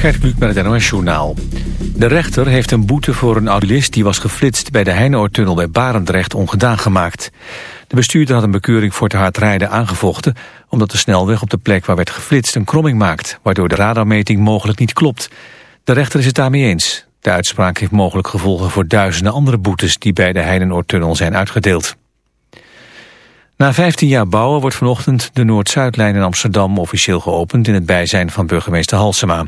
Gert Kluk met het NOS-journaal. De rechter heeft een boete voor een automobilist die was geflitst... bij de Heinoortunnel bij Barendrecht ongedaan gemaakt. De bestuurder had een bekeuring voor te hard rijden aangevochten... omdat de snelweg op de plek waar werd geflitst een kromming maakt... waardoor de radarmeting mogelijk niet klopt. De rechter is het daarmee eens. De uitspraak heeft mogelijk gevolgen voor duizenden andere boetes... die bij de Heinoortunnel zijn uitgedeeld. Na 15 jaar bouwen wordt vanochtend de Noord-Zuidlijn in Amsterdam officieel geopend in het bijzijn van burgemeester Halsema.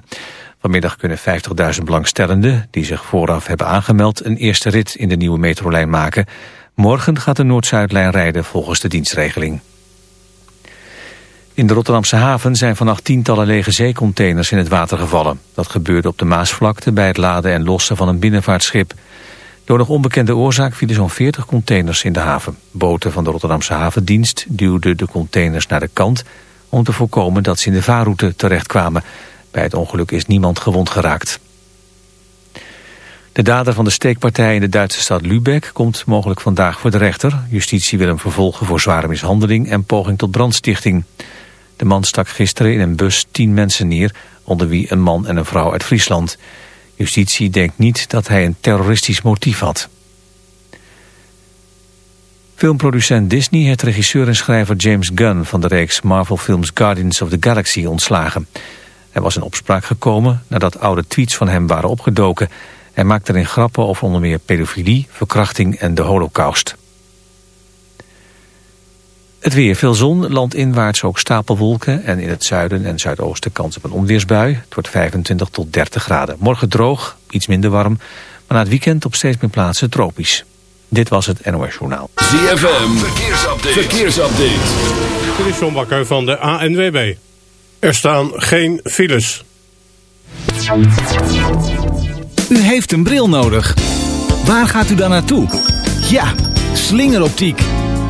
Vanmiddag kunnen 50.000 belangstellenden die zich vooraf hebben aangemeld een eerste rit in de nieuwe metrolijn maken. Morgen gaat de Noord-Zuidlijn rijden volgens de dienstregeling. In de Rotterdamse haven zijn vannacht tientallen lege zeecontainers in het water gevallen. Dat gebeurde op de Maasvlakte bij het laden en lossen van een binnenvaartschip. Door nog onbekende oorzaak vielen zo'n 40 containers in de haven. Boten van de Rotterdamse havendienst duwden de containers naar de kant... om te voorkomen dat ze in de vaarroute terechtkwamen. Bij het ongeluk is niemand gewond geraakt. De dader van de steekpartij in de Duitse stad Lübeck komt mogelijk vandaag voor de rechter. Justitie wil hem vervolgen voor zware mishandeling en poging tot brandstichting. De man stak gisteren in een bus tien mensen neer, onder wie een man en een vrouw uit Friesland... Justitie denkt niet dat hij een terroristisch motief had. Filmproducent Disney heeft regisseur en schrijver James Gunn van de reeks Marvel-films Guardians of the Galaxy ontslagen. Hij was in opspraak gekomen nadat oude tweets van hem waren opgedoken. Hij maakte erin grappen over onder meer pedofilie, verkrachting en de holocaust. Het weer, veel zon, landinwaarts ook stapelwolken... en in het zuiden en zuidoosten kans op een onweersbui. Het wordt 25 tot 30 graden. Morgen droog, iets minder warm... maar na het weekend op steeds meer plaatsen tropisch. Dit was het NOS Journaal. ZFM, verkeersupdate. verkeersupdate. Dit is John Bakker van de ANWB. Er staan geen files. U heeft een bril nodig. Waar gaat u dan naartoe? Ja, slingeroptiek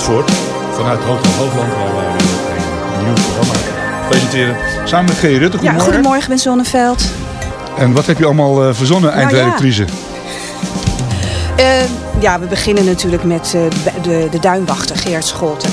Zandvoort. Vanuit Hotel Hoogland, waar wij een nieuw programma presenteren. Samen met G. Rutte, goedemorgen. Ja, goedemorgen, Ben Zonneveld. En wat heb je allemaal uh, verzonnen, Nou eindredactrice? Uh, ja, we beginnen natuurlijk met uh, de, de duinwachter Geert Scholten.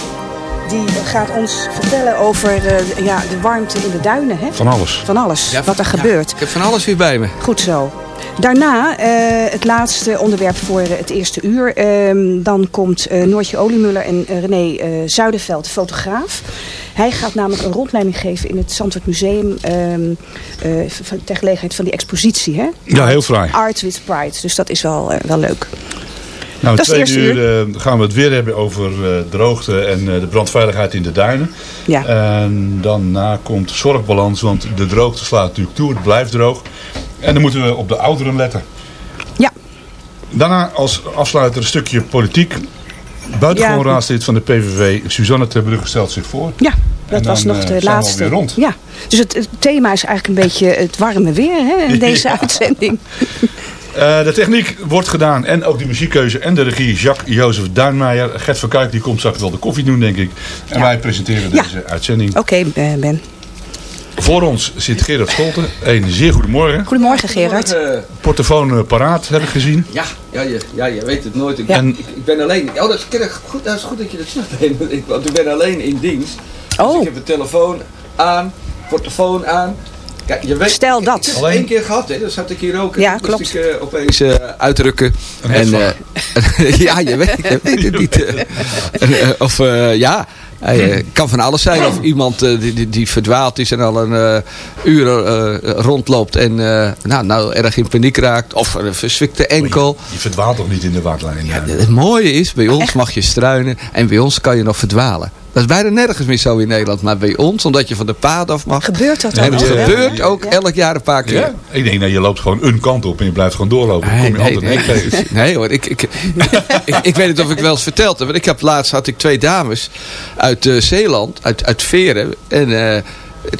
Die gaat ons vertellen over uh, ja, de warmte in de duinen. Hè? Van alles. Van alles, Ja, wat er ja, gebeurt. Ik heb van alles weer bij me. Goed zo. Daarna uh, het laatste onderwerp voor uh, het eerste uur. Uh, dan komt Noortje Oliemuller en René Zuiderveld, de fotograaf. Hij gaat namelijk een rondleiding geven in het Zandvoort Museum... ter gelegenheid van die expositie. Hè? Ja, heel fraai. Art with Pride. Dus dat is wel, wel leuk. Nou, dat tweede uur, uur uh, gaan we het weer hebben over uh, droogte en uh, de brandveiligheid in de duinen. Ja. En daarna komt zorgbalans, want de droogte slaat natuurlijk toe, het blijft droog. En dan moeten we op de ouderen letten. Ja. Daarna als afsluiter een stukje politiek. Buitengewoon ja. raadslid van de PVV, Suzanne Terbrugge stelt zich voor. Ja, dat was nog de laatste. We rond. Ja. Dus het, het, thema is eigenlijk een beetje het warme weer hè, in deze ja. uitzending. Uh, de techniek wordt gedaan en ook de muziekkeuze en de regie Jacques-Jozef Duinmeijer. Gert van Kuik die komt straks wel de koffie doen denk ik. En ja. wij presenteren deze uitzending. Oké okay, Ben. Voor ons zit Gerard Scholten. Een zeer goedemorgen. Goedemorgen Gerard. Portofoon paraat heb ik gezien. Ja, ja, je, ja je weet het nooit. Ik, ja. ik, ik, ben alleen. Oh, dat is, goed, dat is goed dat je dat zegt. Want ik ben alleen in dienst. Oh. Dus ik heb de telefoon aan, portofoon aan. Kijk, je weet, Stel dat. Ik heb het één keer gehad, hè? dat zat ik hier ook. Ja, Moest klopt. ik uh, opeens uh, uitdrukken. En, uh, ja, je weet, je weet het niet. of ja, het kan van alles zijn. Of iemand die, die, die, verdwaald is en al een uur rondloopt en nou, nou erg in paniek raakt. Of een verzwikte enkel. Je, je verdwaalt toch niet in de waardlijn? Ja, het mooie is, bij ons mag je struinen en bij ons kan je nog verdwalen. Dat is bijna nergens meer zo in Nederland. Maar bij ons, omdat je van de paad af mag. Gebeurt dat En ook? het gebeurt ook ja. elk jaar een paar keer. Ja? Ik denk, nou, je loopt gewoon een kant op en je blijft gewoon doorlopen. Dan Nee, kom je nee, altijd nee. mee tegen. nee hoor, ik, ik, ik, ik weet niet of ik wel eens verteld heb. Want ik heb laatst had ik twee dames uit uh, Zeeland, uit, uit Veren. En uh,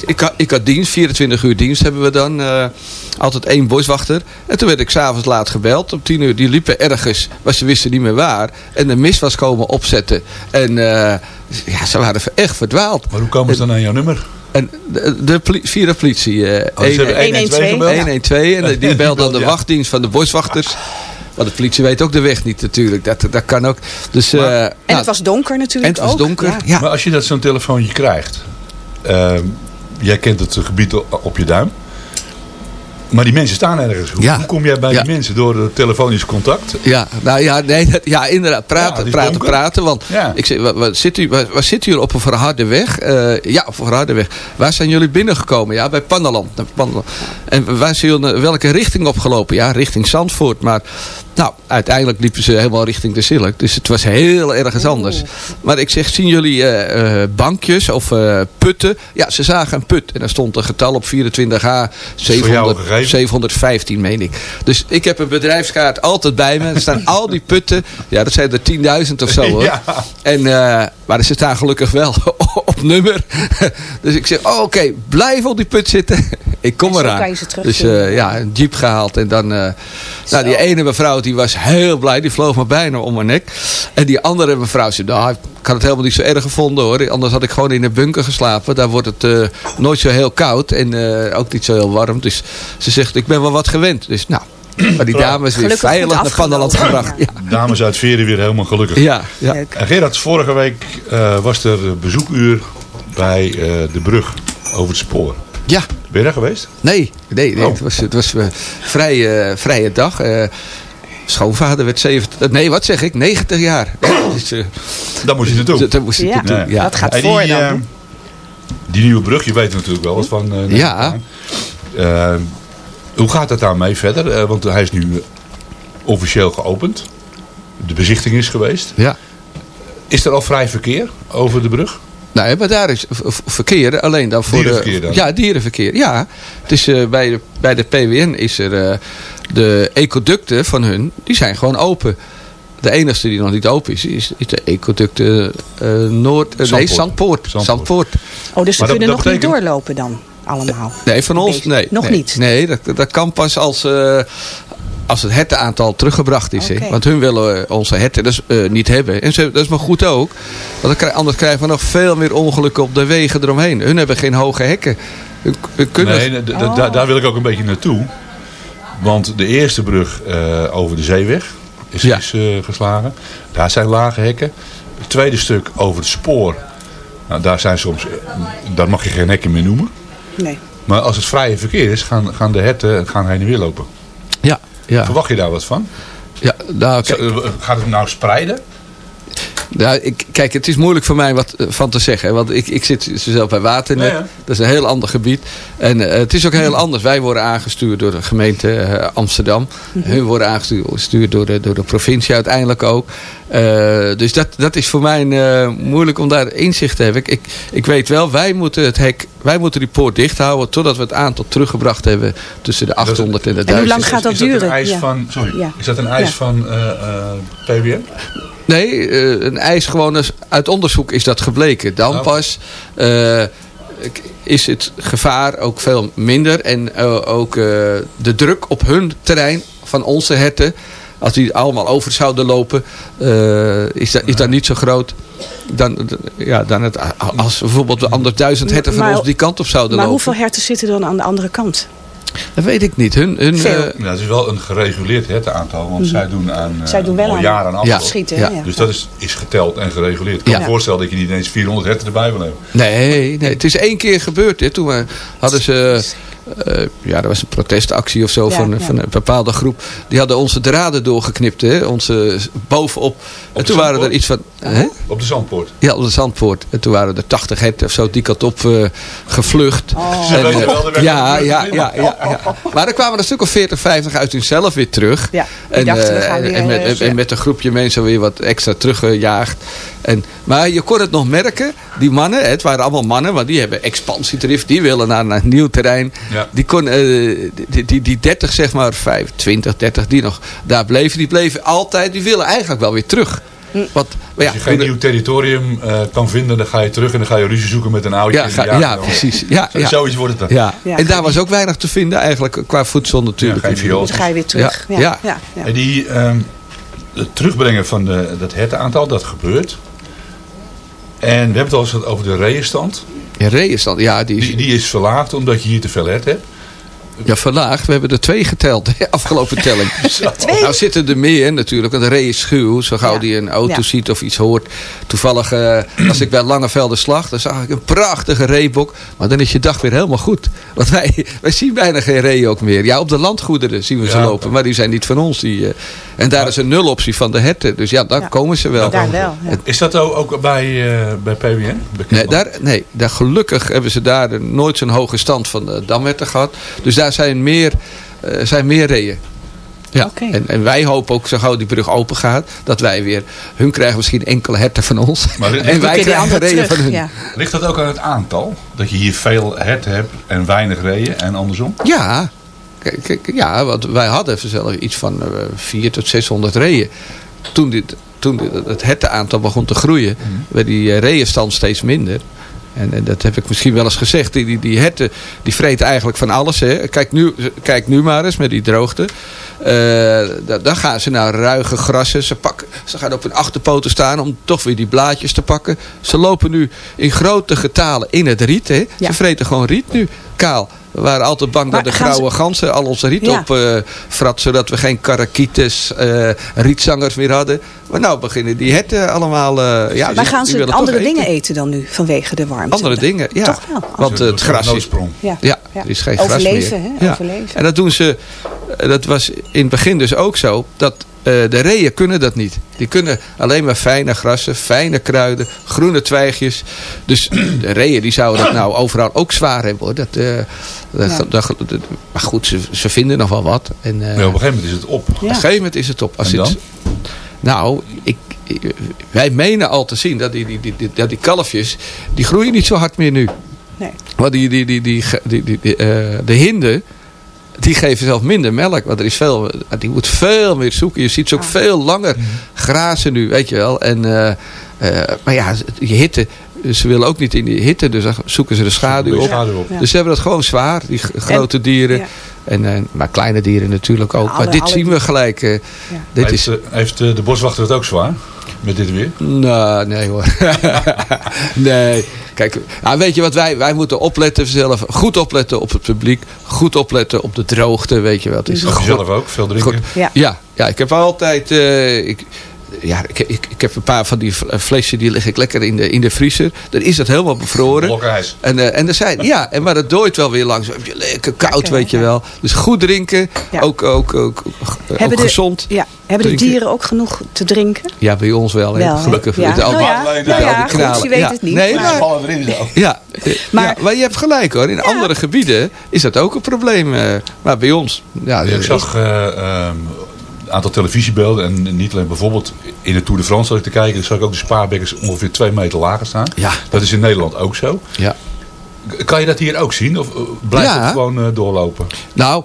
ik, had, ik had dienst, 24 uur dienst hebben we dan. Uh, altijd één boswachter. En toen werd ik s'avonds laat gebeld. Om 10 uur, die liepen ergens, maar ze wisten niet meer waar. En de mist was komen opzetten. En ja, ze waren echt verdwaald. Maar hoe komen ze dan aan jouw nummer? En de, de poli via de politie. Uh, oh, 112 gebeld? 112. En die belt dan de wachtdienst van de boswachters. Want de politie weet ook de weg niet natuurlijk. Dat, dat kan ook. Dus, uh, en nou, het was donker natuurlijk En het was ook. donker, ja. ja. Maar als je dat zo'n telefoontje krijgt. Uh, jij kent het gebied op je duim. Maar die mensen staan ergens. Hoe, Ja. hoe kom jij bij Ja. die mensen? Door het telefonisch contact? Ja, nou ja, nee, dat- ja inderdaad. Praten, praten, donker. praten. Want ik zeg, waar, waar zit u, waar, zit u op een verharde weg? Eh, ja, op een verharde weg. Waar zijn jullie binnengekomen? Ja, bij Pandaland. Naar Pandaland. En waar zijn jullie welke richting opgelopen? Ja, richting Zandvoort. Maar nou, uiteindelijk liepen ze helemaal richting de Zilk. Dus het was heel ergens anders. Maar ik zeg, zien jullie eh, eh, bankjes of eh, putten? Ja, ze zagen een put. En daar stond een getal op 24H. voor jou 700, gegeven? 715 meen ik. Dus ik heb een bedrijfskaart altijd bij me. Er staan al die putten. Ja, dat zijn er 10.000 of zo hoor. Ja. En, eh, maar ze staan gelukkig wel op nummer. Dus ik zeg, oh, oké, blijf op die put zitten. Ik kom eraan. dus eh, ja, een jeep gehaald. En dan, eh, nou, die ene mevrouw die was heel blij. Die vloog me bijna om mijn nek. En die andere mevrouw zei, nou, ik had het helemaal niet zo erg gevonden hoor. Anders had ik gewoon in een bunker geslapen. Daar wordt het eh, nooit zo heel koud. En eh, ook niet zo heel warm. Dus ze zegt, ik ben wel wat gewend. Dus nou, maar die dame is weer Gelukkig veilig naar afgelopen. gebracht. Ja, Dames uit Veren weer helemaal gelukkig. ja, ja. En Gerard, vorige week eh, was er bezoekuur bij eh, de brug over het spoor. ja. Ben je daar geweest? Nee, nee, nee Oh. het was, het was een vrije, vrije dag. Eh, schoonvader werd 70, nee wat zeg ik, 90 jaar. Dus, eh, Daar moest je naartoe. dat- dat moest Ja. naartoe, Nee. ja. Dat gaat En voor die, dan. eh, die nieuwe brug, je weet natuurlijk wel wat van. eh, Ja. Eh, hoe gaat het daarmee verder? Eh, want hij is nu officieel geopend. De bezichting is geweest. ja. Is er al vrij verkeer over de brug? Nou, maar daar is verkeer alleen dan voor Dierenverkeer de... dan? Ja, dierenverkeer. Ja. Het is, eh, bij, de, bij de PWN is er... eh, de ecoducten van hun, die zijn gewoon open. De enige die nog niet open is, is, is de ecoducten eh, Noord... eh, nee, Zandpoort. Zandpoort. Zandpoort. Oh, dus ze Maar kunnen dat nog niet betekent- doorlopen dan, allemaal. Nee, van ons nee. Nog nee. niet? Nee, dat, dat kan pas als, eh, als het hertenaantal teruggebracht is. hè. Oké. Want hun willen eh, onze herten dus, eh, niet hebben. En ze, dat is maar goed ook. Want anders krijgen we nog veel meer ongelukken op de wegen eromheen. Hun hebben geen hoge hekken. Hun, hun kunnen... Nee, da- daar wil ik ook een beetje naartoe. Want de eerste brug eh, over de zeeweg is, Ja. is eh, geslagen. Daar zijn lage hekken. Het tweede stuk over het spoor. Nou, daar zijn soms, daar mag je geen hekken meer noemen. Nee. Maar als het vrije verkeer is, gaan, gaan de herten gaan heen en weer lopen. Ja, ja. Verwacht je daar wat van? ja nou, eh, Gaat het nou spreiden? Nou, ik, kijk, het is moeilijk voor mij wat eh, van te zeggen. Want ik, ik zit zelf bij Waternet. Ja, ja. Dat is een heel ander gebied. En eh, het is ook heel anders. Wij worden aangestuurd door de gemeente eh, Amsterdam. Hun worden aangestuurd door de, door de provincie uiteindelijk ook. Eh, dus dat, dat is voor mij eh, moeilijk om daar inzicht te hebben. Ik, ik, ik weet wel, wij moeten het hek, wij moeten die poort dicht houden totdat we het aantal teruggebracht hebben tussen de 800 en de En hoe 1000. lang gaat dat is dat duren? Een eis Ja. van, sorry, Ja. Is dat een eis Ja. van eh eh, PWN? Nee, eh, een eis gewoon uit onderzoek is dat gebleken. Dan Oh. pas eh, is het gevaar ook veel minder. En eh, ook de druk op hun terrein van onze herten. Als die allemaal over zouden lopen. is, dat, is dat niet zo groot. Dan, ja, dan het, als bijvoorbeeld anders duizend herten van Maar- ons die kant op zouden Maar lopen. hoeveel herten zitten dan aan de andere kant? Dat weet ik niet. Hun, hun, Veel. eh, Ja, het is wel een gereguleerd hertenaantal, want zij doen aan eh, Mhm. Zij doen wel al aan jaren aan Ja. afval. Schieten, Ja. ja. Dus dat is, is geteld en gereguleerd. Ik kan Ja. me voorstellen dat je niet eens 400 herten erbij wil hebben. Nee, nee, het is één keer gebeurd. Hè. Toen eh, hadden ze... eh, ja, dat was een protestactie of zo Ja, van, ja. van een bepaalde groep. Die hadden onze draden doorgeknipt. Hè, onze, bovenop. en toen waren er iets van... Hè? Op de Zandpoort. Ja, op de Zandpoort. En toen waren er 80 herten of zo die kant op eh, gevlucht. Oh. Ze En, weten eh, wel de weg ja, ja, ja, ja, ja. Maar er kwamen er een stuk of 40, 50 uit hunzelf weer terug. Ja, die En, dachten, we eh, en, met, eh, en met een groepje mensen weer wat extra teruggejaagd. En, maar je kon het nog merken, die mannen, hè, het waren allemaal mannen, maar die hebben expansiedrift, die willen naar, naar een nieuw terrein. Ja. Die, kon, eh, die, die, die 30, zeg maar, 5, 20, 30, die nog daar bleven, die bleven altijd, die willen eigenlijk wel weer terug. Want, maar ja, Als je geen nieuw territorium eh, kan vinden, dan ga je terug en dan ga je ruzie zoeken met een oudje. ja, ga- ja, precies. Ja, Zo- ja. Zoiets wordt het dan. Ja. Ja. En daar was ook weinig te vinden eigenlijk qua voedsel natuurlijk. Dus dan ga je weer terug. Ja, Ja, ja. ja. ja, En die, ehm, het terugbrengen van de, dat hertenaantal, dat gebeurt. En we hebben het al eens gehad over de reeënstand. Ja, reeënstand, ja, die is Die, is verlaagd omdat je hier te veel hebt. Ja, verlaagd. We hebben er twee geteld, de afgelopen telling. Nou zitten er meer natuurlijk, want de ree is schuw. Zo gauw Ja. die een auto Ja. ziet of iets hoort. Toevallig, eh, als ik bij Langevelde slag, dan zag ik een prachtige reebok. Maar dan is je dag weer helemaal goed. Want wij, wij zien bijna geen ree ook meer. Ja, op de landgoederen zien we ze Ja. lopen, maar die zijn niet van ons. Die, eh, en daar is een nuloptie van de herten. Dus ja, dan Ja. komen ze wel. Daar wel. Ja. Is dat ook ook bij, eh, bij PWN? bekend? Nee, daar, nee daar, gelukkig hebben ze daar nooit zo'n hoge stand van de damherten gehad. Dus daar zijn meer, eh, zijn meer reeën. Ja. En, en wij hopen ook zo gauw die brug open gaat. Dat wij weer, hun krijgen misschien enkele herten van ons. Maar dit- en wij krijgen andere reeën van hun. ja. Ligt dat ook aan het aantal? Dat je hier veel herten hebt en weinig reeën en andersom? Ja, kijk, kijk, ja want wij hadden zelf iets van eh 400 tot 600 reeën. Toen, dit, toen dit- het hertenaantal begon te groeien, Mhm. werd die eh, reeënstand steeds minder. En, en dat heb ik misschien wel eens gezegd. Die, die, die herten die vreten eigenlijk van alles. Hè. Kijk, nu, kijk nu maar eens met die droogte. Da- dan gaan ze naar ruige grassen. Ze, pakken, ze gaan op hun achterpoten staan om toch weer die blaadjes te pakken. Ze lopen nu in grote getalen in het riet. Hè. Ja. Ze vreten gewoon riet nu. Kaal. We waren altijd bang Maar dat de grauwe ganzen al onze riet Ja. op eh frat. Zodat we geen karakites, eh, rietzangers meer hadden. Maar nou beginnen die herten allemaal... eh, ja, Maar gaan ze andere dingen eten. eten dan nu vanwege de warmte? Andere dingen, ja. Toch wel. Want het gras is... Ja. Ja, Ja. er is geen Overleven, gras meer. hè? Ja. Overleven. En dat doen ze, dat was in het begin dus ook zo, dat de reeën kunnen dat niet. Die kunnen alleen maar fijne grassen, fijne kruiden, groene twijgjes. Dus de reeën die zouden dat nou overal ook zwaar hebben hoor. Dat, eh, dat, Ja. dat- dat- maar goed, ze, ze vinden nog wel wat. En, eh, op een gegeven moment is het op. op een gegeven moment is het op. Als En dan? het- nou, ik, wij menen al te zien dat die, die, die, die, dat die kalfjes, die groeien niet zo hard meer nu. Nee. Want die, die, die, die, die, die, die, eh, de hinden, die geven zelf minder melk. Want er is veel, die moet veel meer zoeken. Je ziet ze ook Ah. veel langer grazen nu, weet je wel. En, eh, eh, maar ja, die hitte, ze willen ook niet in die hitte. Dus dan zoeken ze de schaduw op. Ja. Dus ze hebben dat gewoon zwaar, die grote dieren. ja. En, eh, maar kleine dieren natuurlijk ook. Alle- maar dit alle zien we gelijk. eh, dit heeft, is, heeft de boswachter het ook zwaar? Met dit weer? nou, nee hoor. nee. Kijk, nou, weet je wat wij, wij moeten opletten zelf. Goed opletten op het publiek. Goed opletten op de droogte, weet je wel. Het is zelf ook? Veel drinken? Goed. Ja. Ja, ja, ik heb altijd... eh, ik, ja, ik, ik, ik heb een paar van die flesjes, die lig ik lekker in de, in de vriezer. Dan is dat helemaal bevroren. En, eh, en er zijn, ja, en, maar het dooit wel weer langs. Heb je lekker koud, Lekker, weet je ja. wel. Dus goed drinken, Ja. ook, ook, ook, ook, Hebben de- gezond. Ja. Hebben de dieren ook genoeg te drinken? Ja, bij ons wel. Wel, gelukkig. Ja. De- al- Nou ja, nou ja, goed, je weet Ja. het niet, Nee, maar- maar, Vallen erin zo. ja, Maar- ja, maar je hebt gelijk hoor. In andere gebieden is dat ook een probleem. eh, Maar bij ons, ja, ik zag eh, ehm, aantal televisiebeelden. En niet alleen bijvoorbeeld in de Tour de France zat ik te kijken. zag ik ook de spaarbekkers ongeveer twee meter lager staan. Ja. Dat is in Nederland ook zo. ja. Kan je dat hier ook zien? Of eh, blijft Ja. het gewoon eh, doorlopen? Nou,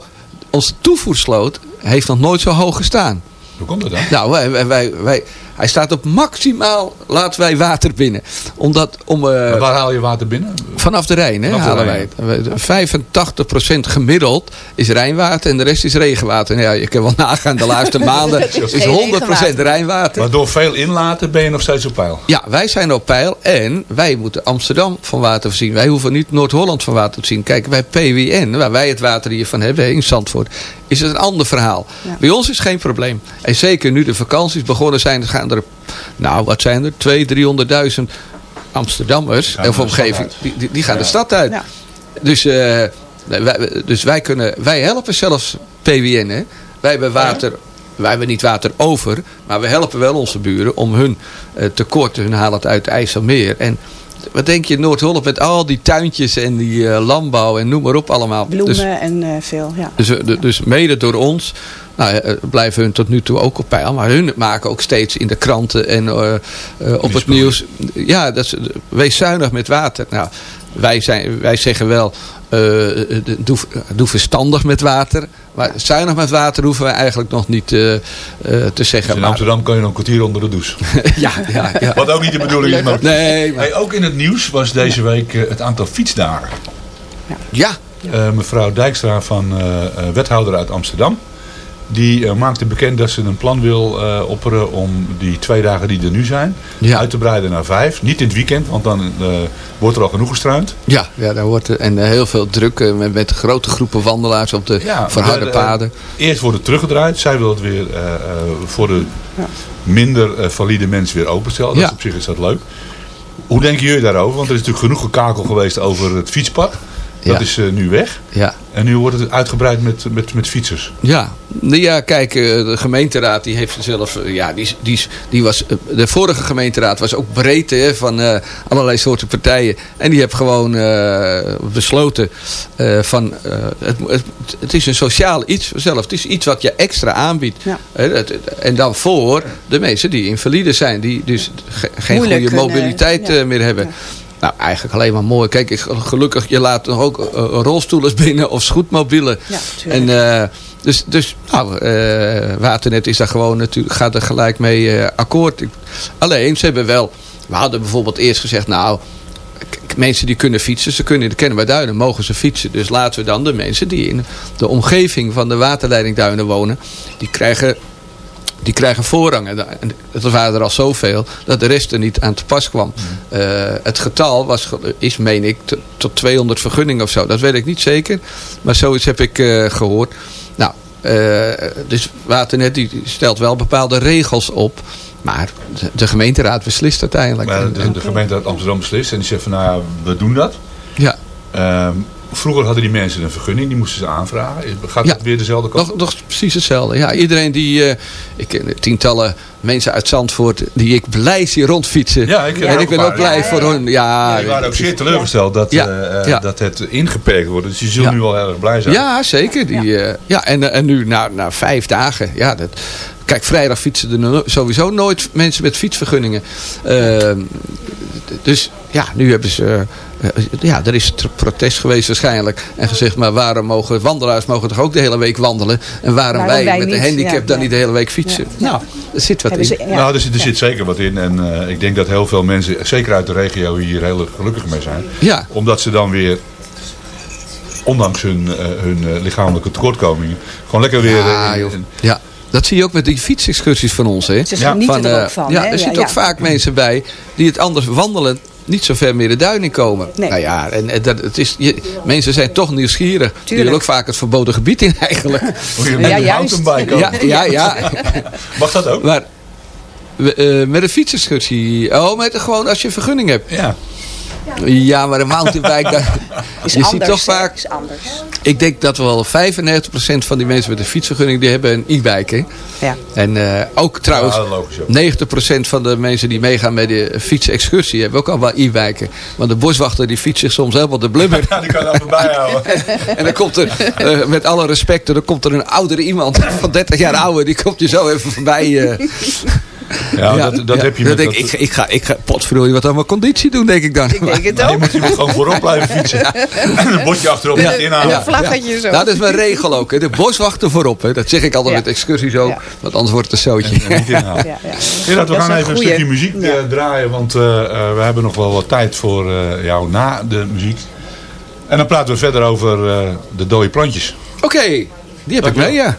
onze toevoersloot heeft nog nooit zo hoog gestaan. Hoe komt dat dan? Nou, wij, wij, wij, wij- hij staat op maximaal, laten wij water binnen. Omdat, om, eh, waar haal je water binnen? vanaf de Rijn hè, Vanaf de halen Rijn. wij het. 85% gemiddeld is Rijnwater en de rest is regenwater. Nou ja, je kan wel nagaan, de laatste maanden is is geen 100% regenwater. Rijnwater. Maar door veel inlaten ben je nog steeds op peil. Ja, wij zijn op peil en wij moeten Amsterdam van water voorzien. Wij hoeven niet Noord-Holland van water te zien. Kijk, bij PWN, waar wij het water hiervan hebben in Zandvoort, is het een ander verhaal. Ja. Bij ons is het geen probleem. En zeker nu de vakanties begonnen zijn, gaan er, nou wat zijn er, 200.000, 300.000 Amsterdammers of omgeving, die, die, die gaan Ja. de stad uit. Ja. Dus, eh, wij, dus wij, kunnen, wij helpen zelfs PWN. Hè. Wij hebben water... Wij hebben niet water over, maar we helpen wel onze buren om hun eh, tekort, hun halen het uit IJsselmeer. En wat denk je, Noord-Holland met al die tuintjes en die eh, landbouw en noem maar op allemaal. Bloemen Dus, en eh, veel, ja. dus, eh, dus mede door ons nou, blijven hun tot nu toe ook op peil. Maar hun maken ook steeds in de kranten en eh, eh, op het nieuws. Ja, dat is, wees zuinig met water. Nou, wij, zijn, wij zeggen wel, doe, doe verstandig met water. Maar zuinig met water hoeven wij eigenlijk nog niet eh, eh, te zeggen. Dus in Maar- Amsterdam kan je nog een kwartier onder de douche. ja, ja, ja. Wat ook niet de bedoeling is. Maar... Nee, maar Hey, ook in het nieuws was deze week eh, het aantal fietsdagen. ja, Eh, mevrouw Dijkstra van eh, eh, wethouder uit Amsterdam. Die eh, maakte bekend dat ze een plan wil eh, opperen om die twee dagen die er nu zijn Ja. uit te breiden naar vijf. Niet in het weekend, want dan eh, wordt er al genoeg gestruind. ja, ja daar wordt er, en heel veel druk met, met grote groepen wandelaars op de verharde maar de- de- paden. Eerst wordt het teruggedraaid. Zij wil het weer eh, eh, voor de minder eh, valide mensen weer openstellen. Dat Ja. is op zich is dat leuk. Hoe denken jullie daarover? Want er is natuurlijk genoeg gekakel geweest over het fietspad. Dat Ja. is eh, nu weg. Ja. En nu wordt het uitgebreid met, met, met fietsers. Ja, Nou ja, kijk, eh, de gemeenteraad die heeft zelf, eh, ja, die, die, die was, de vorige gemeenteraad was ook breed hè, van eh, allerlei soorten partijen. En die heeft gewoon eh, besloten eh, van, eh, het, het, het is een sociaal iets zelf. Het is iets wat je extra aanbiedt. Ja. En dan voor de mensen die invalide zijn, die dus ge- geen Moeilijk goede kunnen- mobiliteit ja. meer hebben. Nou, eigenlijk alleen maar mooi. Kijk, ik- gelukkig, je laat nog ook eh, rolstoelers binnen of scootmobielen. Ja, en eh, dus, dus nou, eh, Waternet is daar gewoon natuurlijk, gaat er gelijk mee akkoord. Ik- alleen, ze hebben wel, we hadden bijvoorbeeld eerst gezegd, nou, mensen die kunnen fietsen, ze kunnen in de Kennemerduinen, mogen ze fietsen. Dus laten we dan de mensen die in de omgeving van de waterleidingduinen wonen, die krijgen die krijgen voorrang. En da- en het waren er al zoveel dat de rest er niet aan te pas kwam. Mm. Eh, het getal was, is, meen ik, tot 200 vergunningen of zo. Dat weet ik niet zeker. Maar zoiets heb ik eh, gehoord. Nou, eh, dus Waternet die stelt wel bepaalde regels op. Maar de, gemeenteraad beslist uiteindelijk. Maar de, en- de gemeente uit Amsterdam beslist en die zegt van nou ja, we doen dat. ja. Ehm, vroeger hadden die mensen een vergunning, die moesten ze aanvragen. Gaat Ja. het weer dezelfde kant Nog, op? nog precies hetzelfde. Ja, iedereen die... eh, ik ken tientallen mensen uit Zandvoort die ik blij zie rondfietsen. Ja, ik en ik ben ook blij ja. voor hun. Ja, Ja, die waren ook zeer teleurgesteld dat, Ja. eh, eh, Ja. dat het ingeperkt wordt. Dus die zullen Ja. nu wel erg blij zijn. Ja, zeker. Die, ja. ja, en, eh, en nu na, na vijf dagen. Ja, dat, kijk, vrijdag fietsen er sowieso nooit mensen met fietsvergunningen. Ehm, dus ja, nu hebben ze... eh, ja, er is protest geweest waarschijnlijk. En gezegd, maar waarom mogen wandelaars mogen toch ook de hele week wandelen? En waarom, Waarom wij, wij met de niet? handicap Ja, dan ja. niet de hele week fietsen? Ja. Nou, er zit wat in. Ze- ja. Nou, er zit, er zit zeker wat in. En eh, ik denk dat heel veel mensen, zeker uit de regio, hier heel erg gelukkig mee zijn. Ja. Omdat ze dan weer ondanks hun, eh, hun lichamelijke tekortkomingen, gewoon lekker weer... Ja, in- Ja, dat zie je ook met die fietsexcursies van ons. Hè? Ze genieten er eh, ook van, Ja, er Ja, zitten ja. ook vaak mensen bij die het anders wandelen niet zo ver meer de duin in komen. Nee. Nou ja, en, en dat, het is, je, mensen zijn toch nieuwsgierig. Die Tuurlijk. willen ook vaak het verboden gebied in eigenlijk. Moet je met Ja, een juist. mountainbike Ja, komen. ja, ja. Mag dat ook? Maar we, eh, met een fietsexcursie. Oh, met gewoon als je een vergunning hebt. Ja. Ja, maar een mountainbike, daar, Is je anders. ziet toch vaak... Is anders. Ik denk dat wel 95% van die mensen met een fietsvergunning, die hebben een e-bike. Ja. En eh, ook trouwens, Ja, logisch ook. 90% van de mensen die meegaan met de fietsexcursie hebben ook al wel e-biken. Want de boswachter die fietst zich soms helemaal de blubber. Ja, die kan je even bijhouden. en dan komt er, eh, met alle respect, dan komt er een oudere iemand van 30 jaar ouder. Die komt je zo even voorbij. eh. Ja, dat, dat ja. heb je met denk ik, ik, ga- ik ga, ik ga potverdorie wat aan mijn conditie doen, denk ik dan. Ik denk het je ook. moet, je moet gewoon voorop blijven fietsen. En een bordje achterop niet inhalen. een vlaggetje zo. Nou, dat is mijn regel ook. Hè. De boswachter voorop. Hè. Dat zeg ik altijd Ja. met excursies ook. Ja. Want anders wordt het een zootje. En. Gerard, we Dat gaan even een stukje muziek Ja. eh, draaien, want eh, eh, we hebben nog wel wat tijd voor eh, jou na de muziek. En dan praten we verder over eh, de dode plantjes. Oké, die heb ik mee, ja.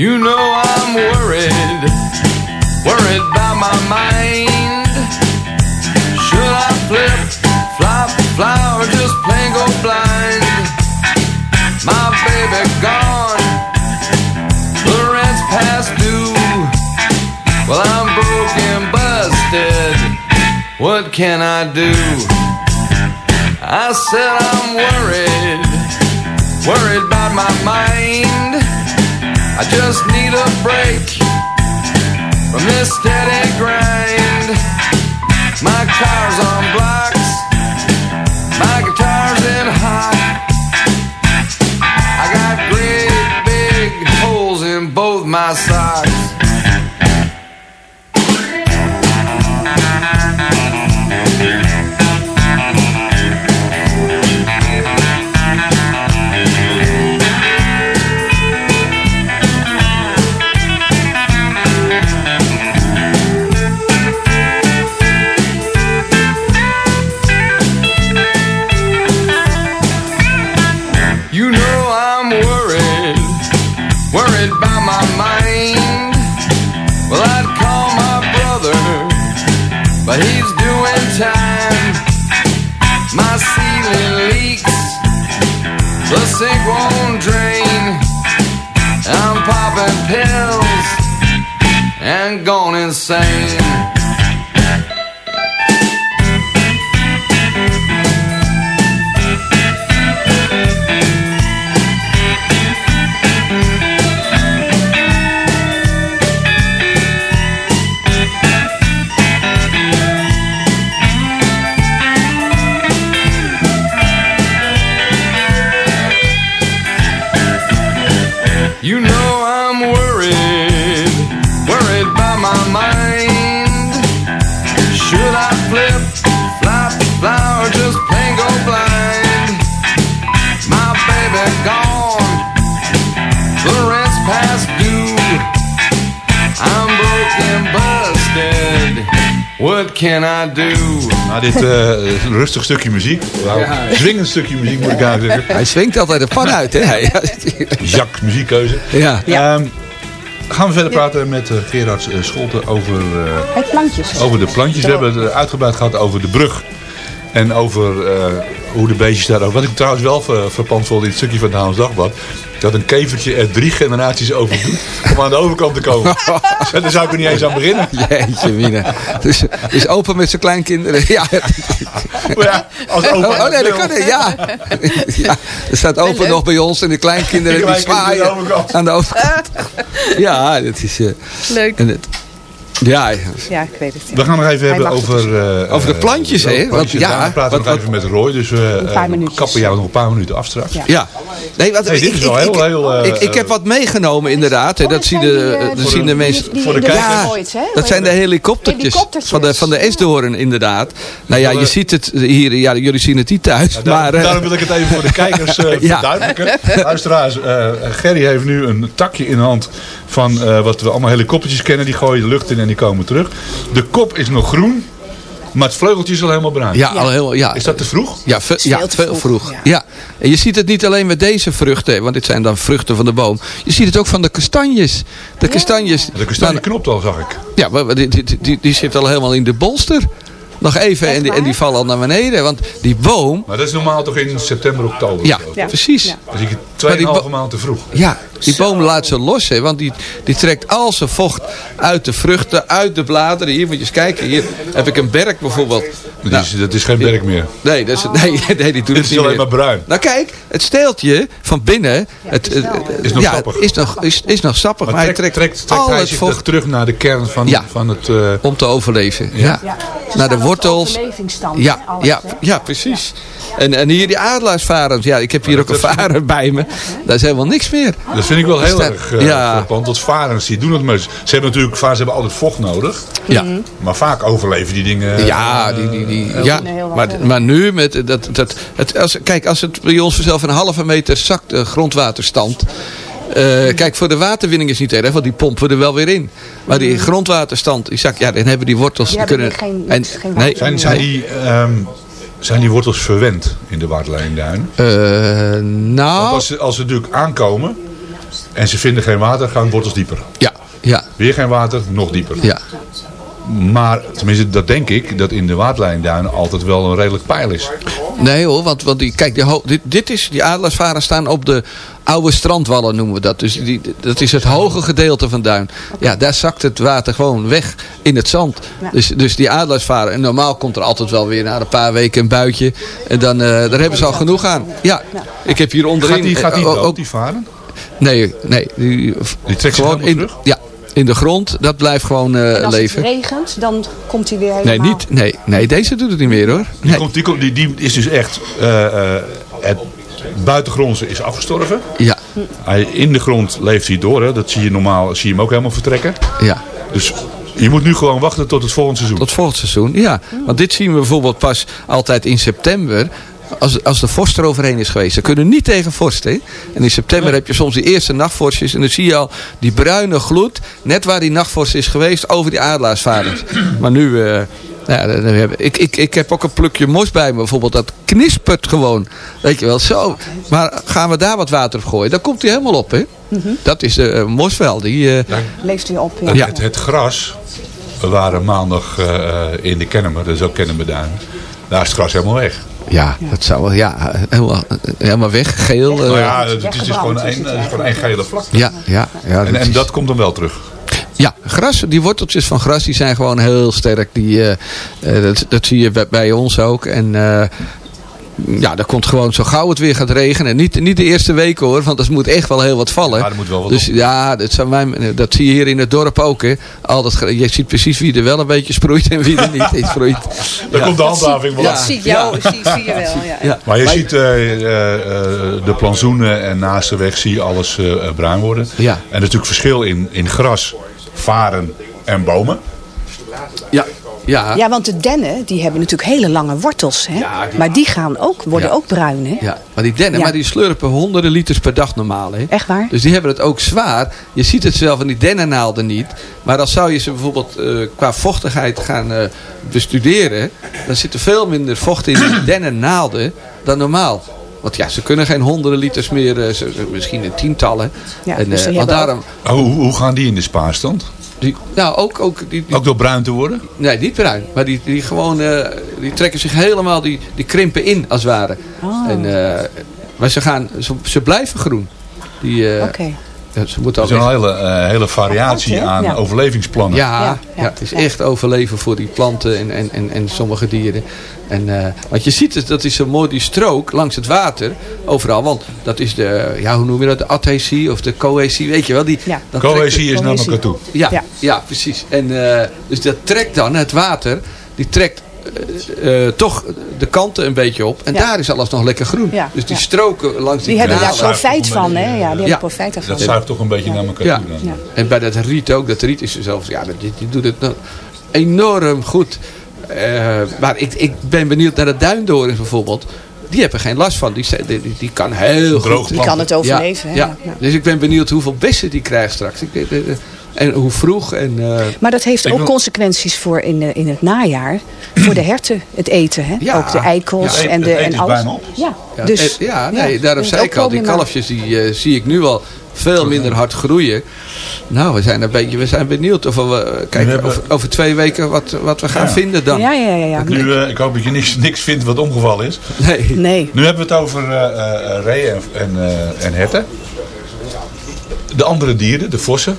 You know I'm worried, worried about my mind. Should I flip, flop, fly, or just plain go blind? My baby gone, the rent's past due. Well, I'm broke and busted. What can I do? I said I'm worried, worried about my mind. I just need a break from this steady grind. My car's on blocks, my guitar's in hot. I got great big holes in both my socks. About my mind. Well, I'd call my brother, but he's doing time. My ceiling leaks, the sink won't drain. I'm popping pills and gone insane. Can I do? Na dit eh, rustig stukje muziek, nou, zwingend stukje muziek moet ik eigenlijk zeggen. Hij swingt altijd de pan uit, hè? Hij- Jacques muziekkeuze. Ja. Ehm, gaan we verder praten met eh, Gerard eh, Scholten over, eh, Het plantjes. over de plantjes. We hebben het uitgebreid gehad over de brug. En over eh, hoe de beestjes daar ook. Wat ik trouwens wel ver, verpand vond in het stukje van het Haams Dagblad. Dat een kevertje er drie generaties over doet om aan de overkant te komen. Daar zou ik er niet eens aan beginnen. Jeetje, Mina. Dus is open met zijn kleinkinderen. Ja. Maar ja, als opa Oh, oh nee, dat kan niet. Ja. ja. Er staat open nog bij ons en de kleinkinderen die zwaaien aan de overkant. Ja, dat is... eh, Leuk. en het, Ja, Ja, ik weet het. We gaan nog even Hij hebben over... dus. eh, Over de eh, plantjes, hè? Want ja, praten we wat- nog even met Roy, dus we eh, kappen jou nog een paar minuten af straks. Ja. Ja. Nee, wat, Hey, dit is wel heel- ik, heel, eh, ik, ik heb wat meegenomen inderdaad. hè. dat zien de, eh, dat zien de mensen. die voor de kijkers. Dat zijn de helikoptertjes, van de, van de Esdoorn inderdaad. Nou ja, je eh, ziet het hier, ja, jullie zien het niet thuis. Maar, eh, daarom wil ik het even voor de kijkers eh Ja. verduidelijken. Luisteraars, eh, Gerry heeft nu een takje in de hand van eh, wat we allemaal helikoptertjes kennen. Die gooien de lucht in en die komen terug. De kop is nog groen, maar het vleugeltje is al helemaal bruin. ja, al heel, ja. Is dat te vroeg? Ja, ve- veel ja, te veel vroeg, vroeg. ja. Ja. En je ziet het niet alleen met deze vruchten, want dit zijn dan vruchten van de boom. Je ziet het ook van de kastanjes. De kastanjes. De kastanje Nou, knopt al, zag ik. Ja, maar die, die, die, die zit al helemaal in de bolster. Nog even en die, en die vallen al naar beneden. Want die boom, Maar dat is normaal toch in september, oktober? ja? Ja. precies. Ja. Dus ik Maar die 2,5 bo- maand te vroeg. Ja, die boom laat ze los, hè, want die, die trekt al zijn vocht uit de vruchten, uit de bladeren. Hier moet je eens kijken, hier heb ik een berk bijvoorbeeld. Dat Nou, is, dat is geen werk meer. nee, dat is, nee, nee, die doet het is niet alleen meer. maar bruin. Nou kijk, het steeltje van binnen, het, is het- nog ja, sappig. is nog, is, is nog sappig, maar, Maar hij trekt, trekt, trekt, trekt al hij het vocht terug naar de kern van, Ja. van het... eh, om te overleven. Ja, Naar de wortels. overlevingsstand, Ja, alles, ja, ja, precies. En, en hier die adelaarsvarens. Ja, ik heb hier ook een varen bij me. Daar is helemaal niks meer. Dat vind ik wel heel Staat- erg uh, ja. frappant. Want varens die doen het maar. Ze hebben natuurlijk varens hebben altijd vocht nodig. Ja. Maar vaak overleven die dingen. Ja, die, die, die, heel ja. Maar, maar nu, met dat, dat, het, als, kijk, als het bij ons vanzelf een halve meter zakt, de grondwaterstand. eh, kijk, voor de waterwinning is niet erg, want die pompen we er wel weer in. Maar die grondwaterstand, die zakt, ja, dan hebben die wortels. Kunnen, weer geen- geen nee, Zijn, zijn, die, ehm, zijn die wortels verwend in de waterlijnduin? eh, Want nou, als ze, als ze natuurlijk aankomen en ze vinden geen water, gaan wortels dieper. ja, ja, Weer geen water, nog dieper. ja. Maar, tenminste, dat denk ik, dat in de waterlijnduin altijd wel een redelijk pijl is. Nee hoor, want, want die, kijk, die, dit, dit is, die adelaarsvaren staan op de oude strandwallen noemen we dat. Dus die, dat is het hoge gedeelte van Duin. Ja, daar zakt het water gewoon weg in het zand. Ja. Dus, dus die adelaarsvaren, en normaal komt er altijd wel weer na een paar weken een buitje. En dan, eh, daar hebben ze al genoeg aan. Ja, ik heb hier onderin... Gaat die, gaat die eh, ook- die varen? Nee, nee. Die, Die trekt gewoon in, terug? Ja, in de grond. Dat blijft gewoon eh, En als leven. het regent, dan komt hij weer helemaal... Nee, niet, nee, nee, deze doet het niet meer hoor. Die, komt, die, komt- die, die is dus echt... eh, eh, het buitengrondse is afgestorven. Ja, Hij, in de grond leeft hij door. Hè. Dat zie je normaal, zie je hem ook helemaal vertrekken. ja. Dus je moet nu gewoon wachten tot het volgende seizoen. Tot volgend seizoen, ja. Want dit zien we bijvoorbeeld pas altijd in september. Als, als de vorst eroverheen is geweest. Ze kunnen niet tegen vorst. Hè? En in september heb je soms die eerste nachtvorstjes. En dan zie je al die bruine gloed. Net waar die nachtvorst is geweest. Over die adelaarsvarens. Maar nu... eh, ja, ik, ik, ik heb ook een plukje mos bij me bijvoorbeeld. Dat knispert gewoon. Weet je wel, zo. Maar gaan we daar wat water op gooien? Dan komt hij helemaal op, hè? Dat is de mosvel. Die, eh, Leeft hij op. Het, Ja. het, het gras, we waren maandag eh, eh, in de Kennemer, dat is ook Kennemerduin. Daar is het gras helemaal weg. Ja, dat zou wel... Ja, helemaal, helemaal weg. Geel. eh, Nou ja, het, het is dus gewoon één, het het is gewoon één gele vlak. ja, ja, ja. En, dat en is- dat komt dan wel terug. Ja, gras, die worteltjes van gras die zijn gewoon heel sterk. Die, eh, eh, dat, dat zie je bij, bij ons ook. En eh, ja, dat komt gewoon zo gauw het weer gaat regenen. Niet, niet de eerste weken hoor, want er moet echt wel heel wat vallen. Ja, er moet wel wat dus op. ja, dat, zou mijn, dat zie je hier in het dorp ook. Hè. Al dat, je ziet precies wie er wel een beetje sproeit en wie er niet sproeit. Daar Ja. komt de handhaving wel Ja. Dat zie, jou, zie, zie je wel. Ja. Ja. Maar je ziet eh, eh, eh, de plantsoenen en naast de weg zie je alles bruin worden. Ja. En er is natuurlijk verschil in, in gras, varen en bomen. Ja. Ja. Ja, want de dennen, die hebben natuurlijk hele lange wortels. Hè? Ja, die- Maar die gaan ook, worden Ja. ook bruin. Hè? Ja, maar die dennen, Ja. maar die slurpen honderden liters per dag normaal. Hè? Echt waar? Dus die hebben het ook zwaar. Je ziet het zelf aan die dennennaalden niet. Maar als zou je ze bijvoorbeeld eh, qua vochtigheid gaan eh, bestuderen... dan zit er veel minder vocht in die dennennaalden dan normaal. Want ja, ze kunnen geen honderden liters meer, eh, ze- ze- misschien een tientallen. Ja, en, dus eh, want daarom, Oh, hoe, hoe gaan die in de spaarstand? Die, nou ook, ook, die, die- Ook door bruin te worden? nee, niet bruin. Maar die, die gewoon, eh, die trekken zich helemaal, die, die krimpen in als het ware. Oh. En, eh, maar ze, gaan, ze, ze blijven groen. Die, eh, Oké. Ze moeten Er is een hele, eh, hele variatie aan Ja. overlevingsplannen. Ja, ja, ja, het is ja. echt overleven voor die planten en, en, en, en sommige dieren. En, eh, want je ziet het, dat is zo mooi, die strook langs het water, overal. Want dat is de, ja, hoe noem je dat, de adhesie of de cohesie, weet je wel. Die, Ja. dan trekt Cohesie is naar elkaar toe. Ja, ja. Ja. precies. En eh, dus dat trekt dan, het water, die trekt eh, eh, toch de kanten een beetje op. En Ja. daar is alles nog lekker groen. Ja, Dus die ja. stroken langs die, Die hebben daar profijt van, hè? Ja, die hebben profijt daarvan. Dat zuigt toch een beetje naar elkaar Ja. toe dan. Ja. En bij dat riet ook. Dat riet is zelfs, ja, dat- die, die doet het nou enorm goed. Eh, maar ik, ik ben benieuwd naar de duindoorn bijvoorbeeld. Die hebben geen last van. Die, die, kan heel Droog goed. Die kan het overleven, Ja, hè? ja. Ja. Dus ik ben benieuwd hoeveel bessen die krijgt straks. Ik, en hoe vroeg. En, eh, Maar dat heeft ook wil- consequenties voor in, in het najaar. Voor de herten, het eten. Hè? Ja. Ook de eikels Ja, en, de, eten en is alles. bijna op. Ja, Ja, dus, eh, ja, nee, daarom dat is zei ik al, die kalfjes die eh, zie ik nu al veel minder hard groeien. Nou, we zijn een beetje, we zijn benieuwd of we, eh, kijk, We hebben- over, over twee weken wat, wat we gaan Ja. vinden dan. Ja, ja, ja. ja. Nu, ik hoop dat je niks, niks vindt wat omgevallen is. Nee. Nee. Nu hebben we het over eh eh, reeën en, en, eh, en herten. De andere dieren, de vossen,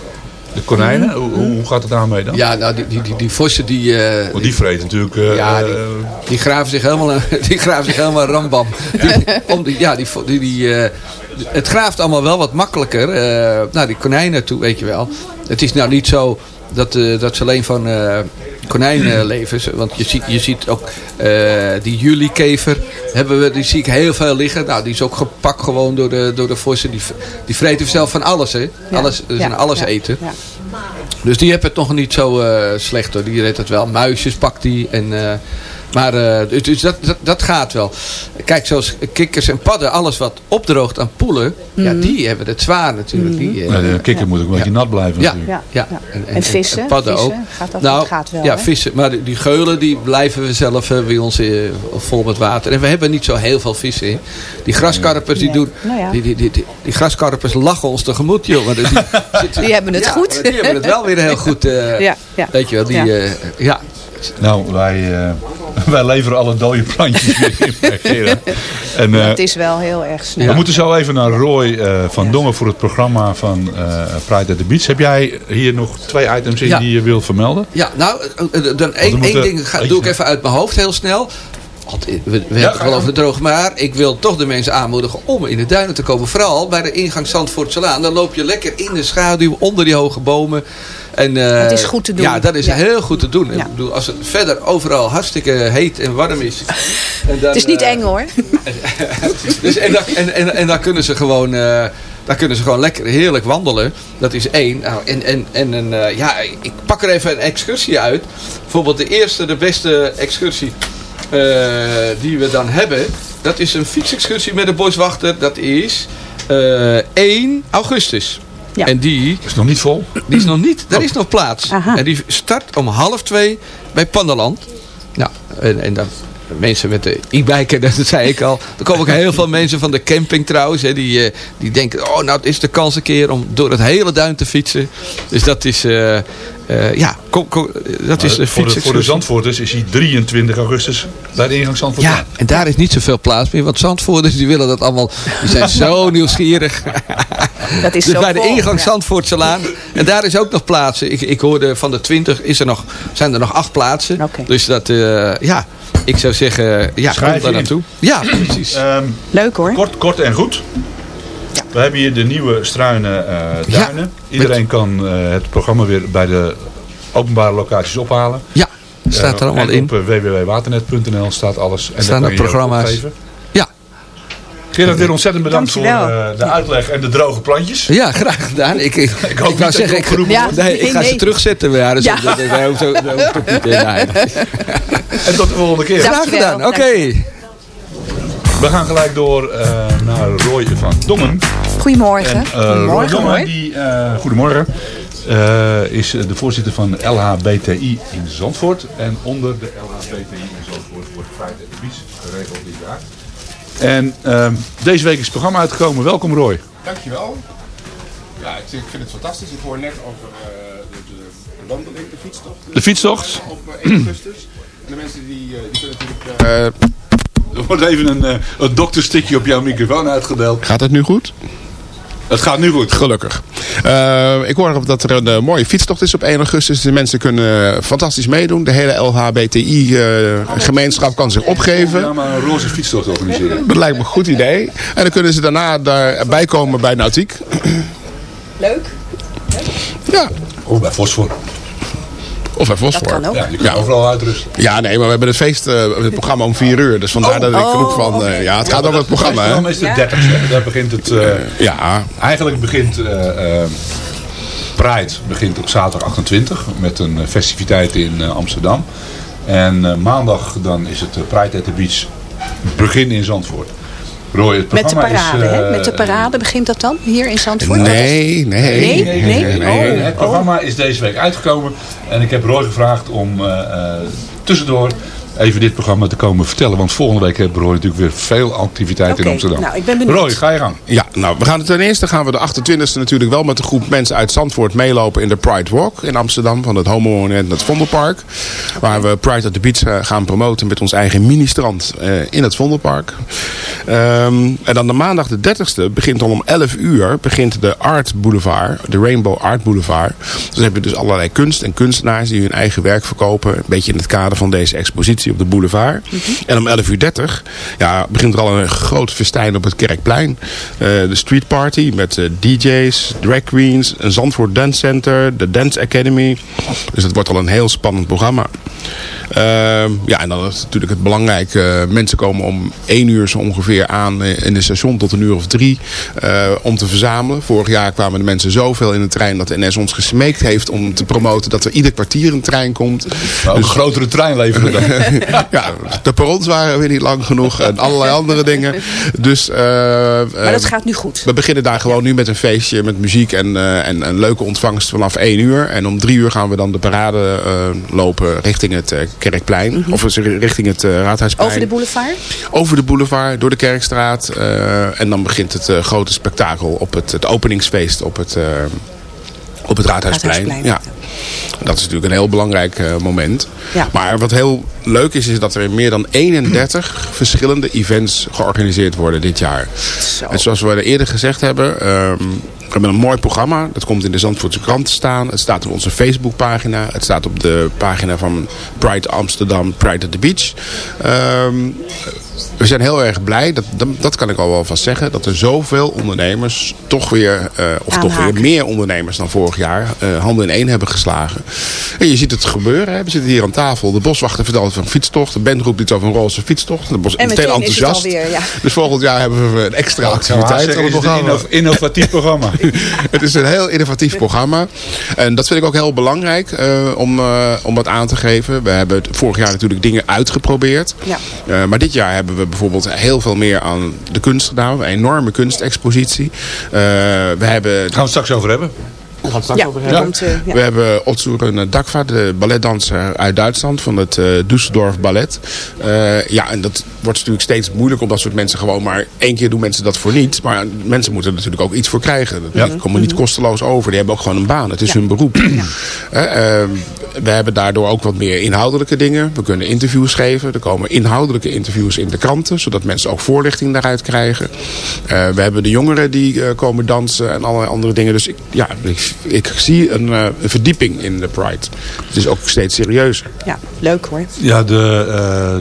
de konijnen. Mhm. hoe, hoe gaat het daarmee dan? Ja, nou, die, die, die, die vossen die, eh, Want die vreten natuurlijk... eh, Ja, die, eh, die graven zich helemaal, die graven zich helemaal rambam. Die, om die, ja, die, die, die, het graaft allemaal wel wat makkelijker naar die konijnen toe, weet je wel. Het is nou niet zo dat, dat ze alleen van konijnen leven. Want je ziet, je ziet ook eh, die juliekever, hebben we, die zie ik heel veel liggen. Nou, die is ook gepakt gewoon door de, door de vossen. Die, die vreten zelf van alles, hè. Alles, ze zijn alles eten. Dus die heeft het nog niet zo eh, slecht hoor. Die redt het wel. Muisjes pakt die. En, eh, maar eh, dus, dat, dat, dat gaat wel. Kijk, zoals kikkers en padden, alles wat opdroogt aan poelen, ja, die hebben het zwaar natuurlijk. Die, eh, nou, de kikker moet ook een beetje nat blijven ja, natuurlijk. ja, Ja. En, En vissen? padden Vissen? ook. Gaat dat- nou, gaat wel, ja, hè? vissen. Maar die, die geulen die blijven we zelf eh, bij ons eh, vol met water. En we hebben niet zo heel veel vissen. hè. Die graskarpers die Nee. doen. Nou ja. Die, die, die, die, die graskarpers lachen ons tegemoet. Want die, zitten- Die hebben het ja, goed. Die hebben het wel weer heel goed. eh, Ja, ja. Weet je wel, die, Ja. Nou, wij, eh, wij leveren alle dode plantjes weer Gerard. En, eh, het is wel heel erg snel. We moeten zo even naar Roy eh, van Dongen voor het programma van eh Pride at the Beach. Heb jij hier nog twee items in Ja. die je wilt vermelden? Ja, nou, eh, eh, dan één, één ding ga, doe ik even uit mijn hoofd heel snel. Want eh, we, we hebben het je over de droog, maar ik wil toch de mensen aanmoedigen om in de duinen te komen. Vooral bij de ingang Zandvoortselaan. Dan loop je lekker in de schaduw, onder die hoge bomen. En, eh, Het is goed te doen. Ja, dat is Ja. heel goed te doen. Ja. Ik bedoel, als het verder overal hartstikke heet en warm is. En dan, Het is niet eh, eng hoor. dus, en, dan, en, en, en dan kunnen ze gewoon... eh, dan kunnen ze gewoon lekker heerlijk wandelen. Dat is één. Nou, en en, en een, ja, ik pak er even een excursie uit. Bijvoorbeeld de eerste, de beste excursie die we dan hebben. Dat is een fietsexcursie met de boswachter. Dat is eh 1 augustus. Ja. En die, Is nog niet vol? die is nog niet, daar is nog plaats. Aha. En die start om half twee bij Panderland. Nou, en, en dan mensen met de e-bike, dat zei ik al. Er komen ook heel veel mensen van de camping trouwens. Hè, die, eh, die denken, oh nou het is de kans een keer om door het hele duin te fietsen. Dus dat is, eh, eh, ja, kom, kom, dat is de voor, de, voor de. Zandvoorters is hij 23 augustus bij de ingang Zandvoort. Ja, en daar is niet zoveel plaats meer. Want Zandvoorters die willen dat allemaal. Die zijn zo nieuwsgierig. Dat is Dus zo bij de ingang Ja. Zandvoortselaan. En daar is ook nog plaatsen. Ik, ik hoorde van de 20 is er nog, zijn er nog acht plaatsen. Oké. Dus dat, eh, ja, ik zou zeggen, ja, Schrijf kom daar naartoe. Ja, precies. Ehm, Leuk hoor. kort, kort en goed. We hebben hier de nieuwe Struinen eh duinen. Iedereen kan eh, het programma weer bij de openbare locaties ophalen. Ja, staat er Eh, allemaal en in. Op eh, www.waternet.nl staat alles. En Staan daar de programma's. Ja. Gerard, weer ontzettend bedankt voor Dankjewel. eh, de uitleg en de droge plantjes. Ja, graag gedaan. Ik, ik, hoop ik niet zeggen, ik, nee, ik ga nee, ze terugzetten. Ja, dus Ja. dat, dat, dat, hoeft zo- dat hoeft toch niet. hè. Nee. En tot de volgende keer. Graag gedaan. Oké. We gaan gelijk door eh, naar Roy van Dongen. Goedemorgen. En, eh, Roy Goedemorgen die, eh, goedemorgen, eh, is de voorzitter van LHBTI in Zandvoort. En onder de LHBTI in Zandvoort wordt at the Beach geregeld dit jaar. En ehm, deze week is het programma uitgekomen. Welkom Roy. Dankjewel. Ja, ik, ik vind het fantastisch. Ik hoor net over eh, de, de wandeling, de fietstocht. De fietstocht. Op eh, 1 augustus. En de mensen die, eh, die kunnen natuurlijk... eh, Er wordt even een, eh, een dokterstikje op jouw microfoon uitgedeeld. Gaat het nu goed? Het gaat nu goed. Gelukkig. Eh, ik hoor dat er een eh, mooie fietstocht is op 1 augustus. De mensen kunnen fantastisch meedoen. De hele LHBTI-gemeenschap kan zich opgeven. Ja, maar een roze fietstocht organiseren. Dat lijkt me een goed idee. En dan kunnen ze daarna daarbij komen bij Nautiek. Leuk. Ja. Of bij Fosfor. Of bij Fosfor. Dat kan ook. Ja, je kunt overal uitrusten. Ja, nee, maar we hebben het feest, eh, het programma om 4 uur. Dus vandaar dat ik Oh, roep van, eh, ja, het gaat over het programma. Het Hè? programma is de 30 Daar begint het... eh, Ja, Eigenlijk begint Pride begint op zaterdag 28 met een festiviteit in eh, Amsterdam. En eh, maandag dan is het Pride at the Beach begin in Zandvoort. Roy, het Met de parade, is... eh, hè? Met de parade begint dat dan hier in Zandvoort? nee, nee. Nee? Nee? Nee, Oh, het programma is deze week uitgekomen. En ik heb Roy gevraagd om eh, eh, tussendoor even dit programma te komen vertellen. Want volgende week hebben Roy natuurlijk weer veel activiteiten Oké, in Amsterdam. nou, ik ben benieuwd. Roy, ga je gang. Ja, nou, we gaan het ten eerste gaan we de 28e natuurlijk wel met een groep mensen uit Zandvoort meelopen in de Pride Walk in Amsterdam. Van het Homo Monument naar het Vondelpark. Waar we Pride at the Beach eh, gaan promoten met ons eigen mini-strand eh, in het Vondelpark. Ehm, en dan de maandag de 30e begint dan om 11 uur begint de Art Boulevard, de Rainbow Art Boulevard. Dus dan heb je dus allerlei kunst en kunstenaars die hun eigen werk verkopen. Een beetje in het kader van deze expositie op de boulevard. En om 11 uur 30 ja, begint er al een groot festijn op het Kerkplein. Eh, de street party met eh, DJ's, drag queens, een Zandvoort Dance Center, de Dance Academy. Dus het wordt al een heel spannend programma. Ehm, ja, en dan is natuurlijk het belangrijke. eh, mensen komen om 1 uur zo ongeveer aan in het station tot een uur of drie eh, om te verzamelen. Vorig jaar kwamen de mensen zoveel in de trein dat de NS ons gesmeekt heeft om te promoten dat er ieder kwartier een trein komt. Nou, een grotere trein leveren dan. ja, de perrons waren weer niet lang genoeg en allerlei andere dingen. Dus, eh, Maar dat eh, gaat nu goed. we beginnen daar gewoon nu met een feestje, met muziek en, eh, en een leuke ontvangst vanaf 1 uur. En om 3 uur gaan we dan de parade lopen richting het Kerkplein. Of sorry, richting het Raadhuisplein. Over de boulevard? Over de boulevard, door de Kerkstraat. en dan begint het grote spektakel op het, het openingsfeest op het, op het Raadhuisplein. Raadhuisplein. Ja. Dat is natuurlijk een heel belangrijk eh, moment. Ja. Maar wat heel leuk is, is dat er meer dan 31 verschillende events georganiseerd worden dit jaar. Zo. En zoals we eerder gezegd hebben, ehm, we hebben een mooi programma. Dat komt in de Zandvoortse krant te staan. Het staat op onze Facebookpagina. Het staat op de pagina van Pride Amsterdam, Pride at the Beach. Ehm, we zijn heel erg blij, dat, dat, kan ik al wel vast zeggen, dat er zoveel ondernemers toch weer, eh, of toch weer meer ondernemers dan vorig jaar, eh, handen in één hebben geslagen. En je ziet het gebeuren. Hè. We zitten hier aan tafel. De boswachter vertelt van fietstocht. De band roept iets over een roze fietstocht. De bos En meteen meteen is het enthousiast. alweer, ja. Dus volgend jaar hebben we een extra activiteit het is een inno- innovatief programma. Het is een heel innovatief programma. En dat vind ik ook heel belangrijk eh, om, eh, om dat aan te geven. We hebben het vorig jaar natuurlijk dingen uitgeprobeerd. Ja. Eh, maar dit jaar hebben we bijvoorbeeld heel veel meer aan de kunst gedaan. Een enorme kunstexpositie. Eh, we hebben... Gaan we het straks over hebben. We gaan het straks Ja, over hebben. komt, eh, ja. We hebben Otsuren Dakva, de balletdanser uit Duitsland van het eh Düsseldorf Ballet. Eh, ja, en dat wordt natuurlijk steeds moeilijker om dat soort mensen gewoon maar één keer doen mensen dat voor niets. Maar mensen moeten er natuurlijk ook iets voor krijgen. Die Ja. komen niet kosteloos over. Die hebben ook gewoon een baan. Het is hun beroep. Eh, eh, we hebben daardoor ook wat meer inhoudelijke dingen. We kunnen interviews geven. Er komen inhoudelijke interviews in de kranten. Zodat mensen ook voorlichting daaruit krijgen. Eh, we hebben de jongeren die eh, komen dansen en allerlei andere dingen. Dus ik, ja, ik, ik zie een, eh, een verdieping in de Pride. Het is ook steeds serieuzer. Ja, leuk hoor. Ja, de, eh,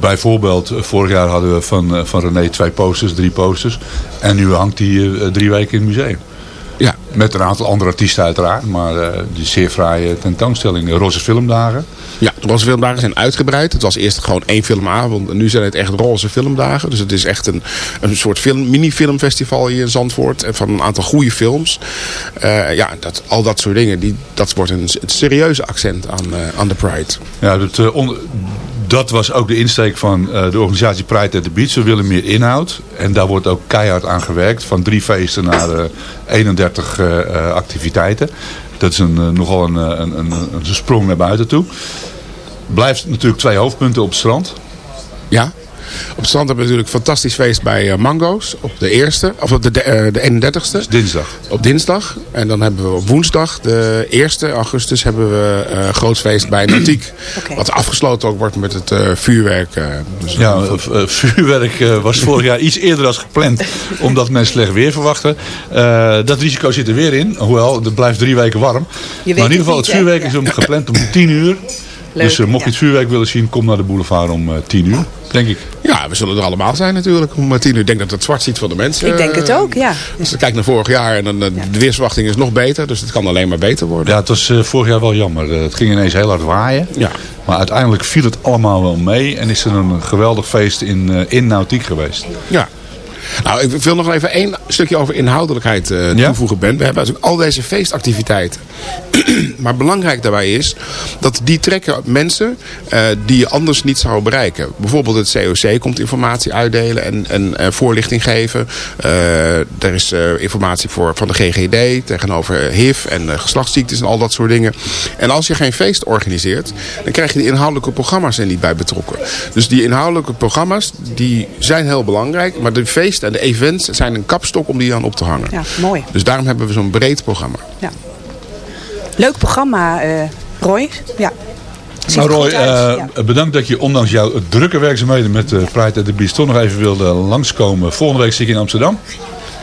bijvoorbeeld, eh, vorig jaar hadden we van, van René twee posters, drie posters. En nu hangt die drie weken in het museum. Ja. Met een aantal andere artiesten uiteraard, maar eh, die zeer fraaie tentoonstelling. De Roze Filmdagen. Ja, de roze filmdagen zijn uitgebreid. Het was eerst gewoon één filmavond. En nu zijn het echt roze filmdagen. Dus het is echt een, een soort film, mini-filmfestival hier in Zandvoort. En van een aantal goede films. Eh, ja, dat, al dat soort dingen. Die, dat wordt een, het serieuze accent aan, eh, aan de Pride. Ja, dat, eh, on- dat was ook de insteek van eh, de organisatie Pride at the Beach. We willen meer inhoud. En daar wordt ook keihard aan gewerkt. Van drie feesten naar eh, 31 eh, eh, activiteiten. Dat is een, nogal een, een, een, een sprong naar buiten toe. Blijft natuurlijk twee hoofdpunten op het strand. Ja. Op het strand hebben we natuurlijk een fantastisch feest bij eh, Mango's. Op de eerste, of op de, de, eh, de 31ste. Dinsdag. Op dinsdag. En dan hebben we op woensdag, de 1 augustus, hebben we eh, een groot feest bij Nautiek. Wat afgesloten ook wordt met het eh, vuurwerk. eh, dus Ja, eh, eh, vuurwerk eh, was vorig jaar iets eerder als gepland. Omdat men slecht weer verwachtte. Eh, dat risico zit er weer in. Hoewel, het blijft drie weken warm. maar in ieder geval, het vuurwerk is om, gepland om 10 uur. Leuk, dus eh, mocht je het vuurwerk willen zien, kom naar de boulevard om eh 10 uur. Denk ik. Ja, we zullen er allemaal zijn natuurlijk om eh, tien uur. Ik denk dat het zwart ziet van de mensen. Ik denk het Eh, ook, ja. Als je kijkt naar vorig jaar en dan, eh, de weersverwachting is nog beter. Dus het kan alleen maar beter worden. Ja, het was eh, vorig jaar wel jammer. Het ging ineens heel hard waaien. Ja. Maar uiteindelijk viel het allemaal wel mee. En is er een geweldig feest in, eh, in Nautiek geweest. Ja. Nou, ik wil nog even één stukje over inhoudelijkheid eh, Ja? toevoegen, Ben. We hebben natuurlijk al deze feestactiviteiten. maar belangrijk daarbij is dat die trekken mensen eh, die je anders niet zou bereiken. Bijvoorbeeld het COC komt informatie uitdelen en, en eh, voorlichting geven. Er is informatie voor, van de GGD tegenover HIV en geslachtsziektes en al dat soort dingen. En als je geen feest organiseert, dan krijg je de inhoudelijke programma's er niet bij betrokken. Dus die inhoudelijke programma's, die zijn heel belangrijk. Maar de feesten en de events zijn een kapstok om die aan op te hangen. Ja, mooi. Dus daarom hebben we zo'n breed programma. Leuk programma, eh, Roy. Ja. Nou Roy, eh, ja. bedankt dat je ondanks jouw drukke werkzaamheden met uh, Pride at the Beach toch nog even wilde langskomen. Volgende week zit je in Amsterdam.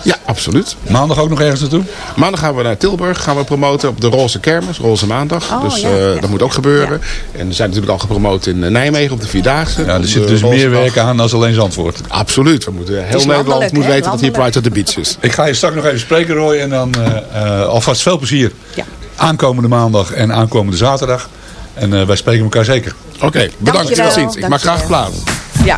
Ja, absoluut. Maandag ook nog ergens naartoe? Maandag gaan we naar Tilburg. Gaan we promoten op de Roze Kermis, Roze Maandag. Oh, dus ja, eh, ja. dat moet ook gebeuren. En we zijn natuurlijk al gepromoot in eh, Nijmegen op de Vierdaagse. Ja, er zit dus Roze meer werk aan dan alleen Zandvoort. Absoluut. We moeten, heel is Nederland moet weten dat hier. Pride at the Beach is. Ik ga je straks nog even spreken Roy en dan eh, eh, alvast veel plezier. Ja. Aankomende maandag en aankomende zaterdag. En eh, wij spreken elkaar zeker. Oké, bedankt. Dankjewel, Tot ziens. Ik maak graag plaats. Ja.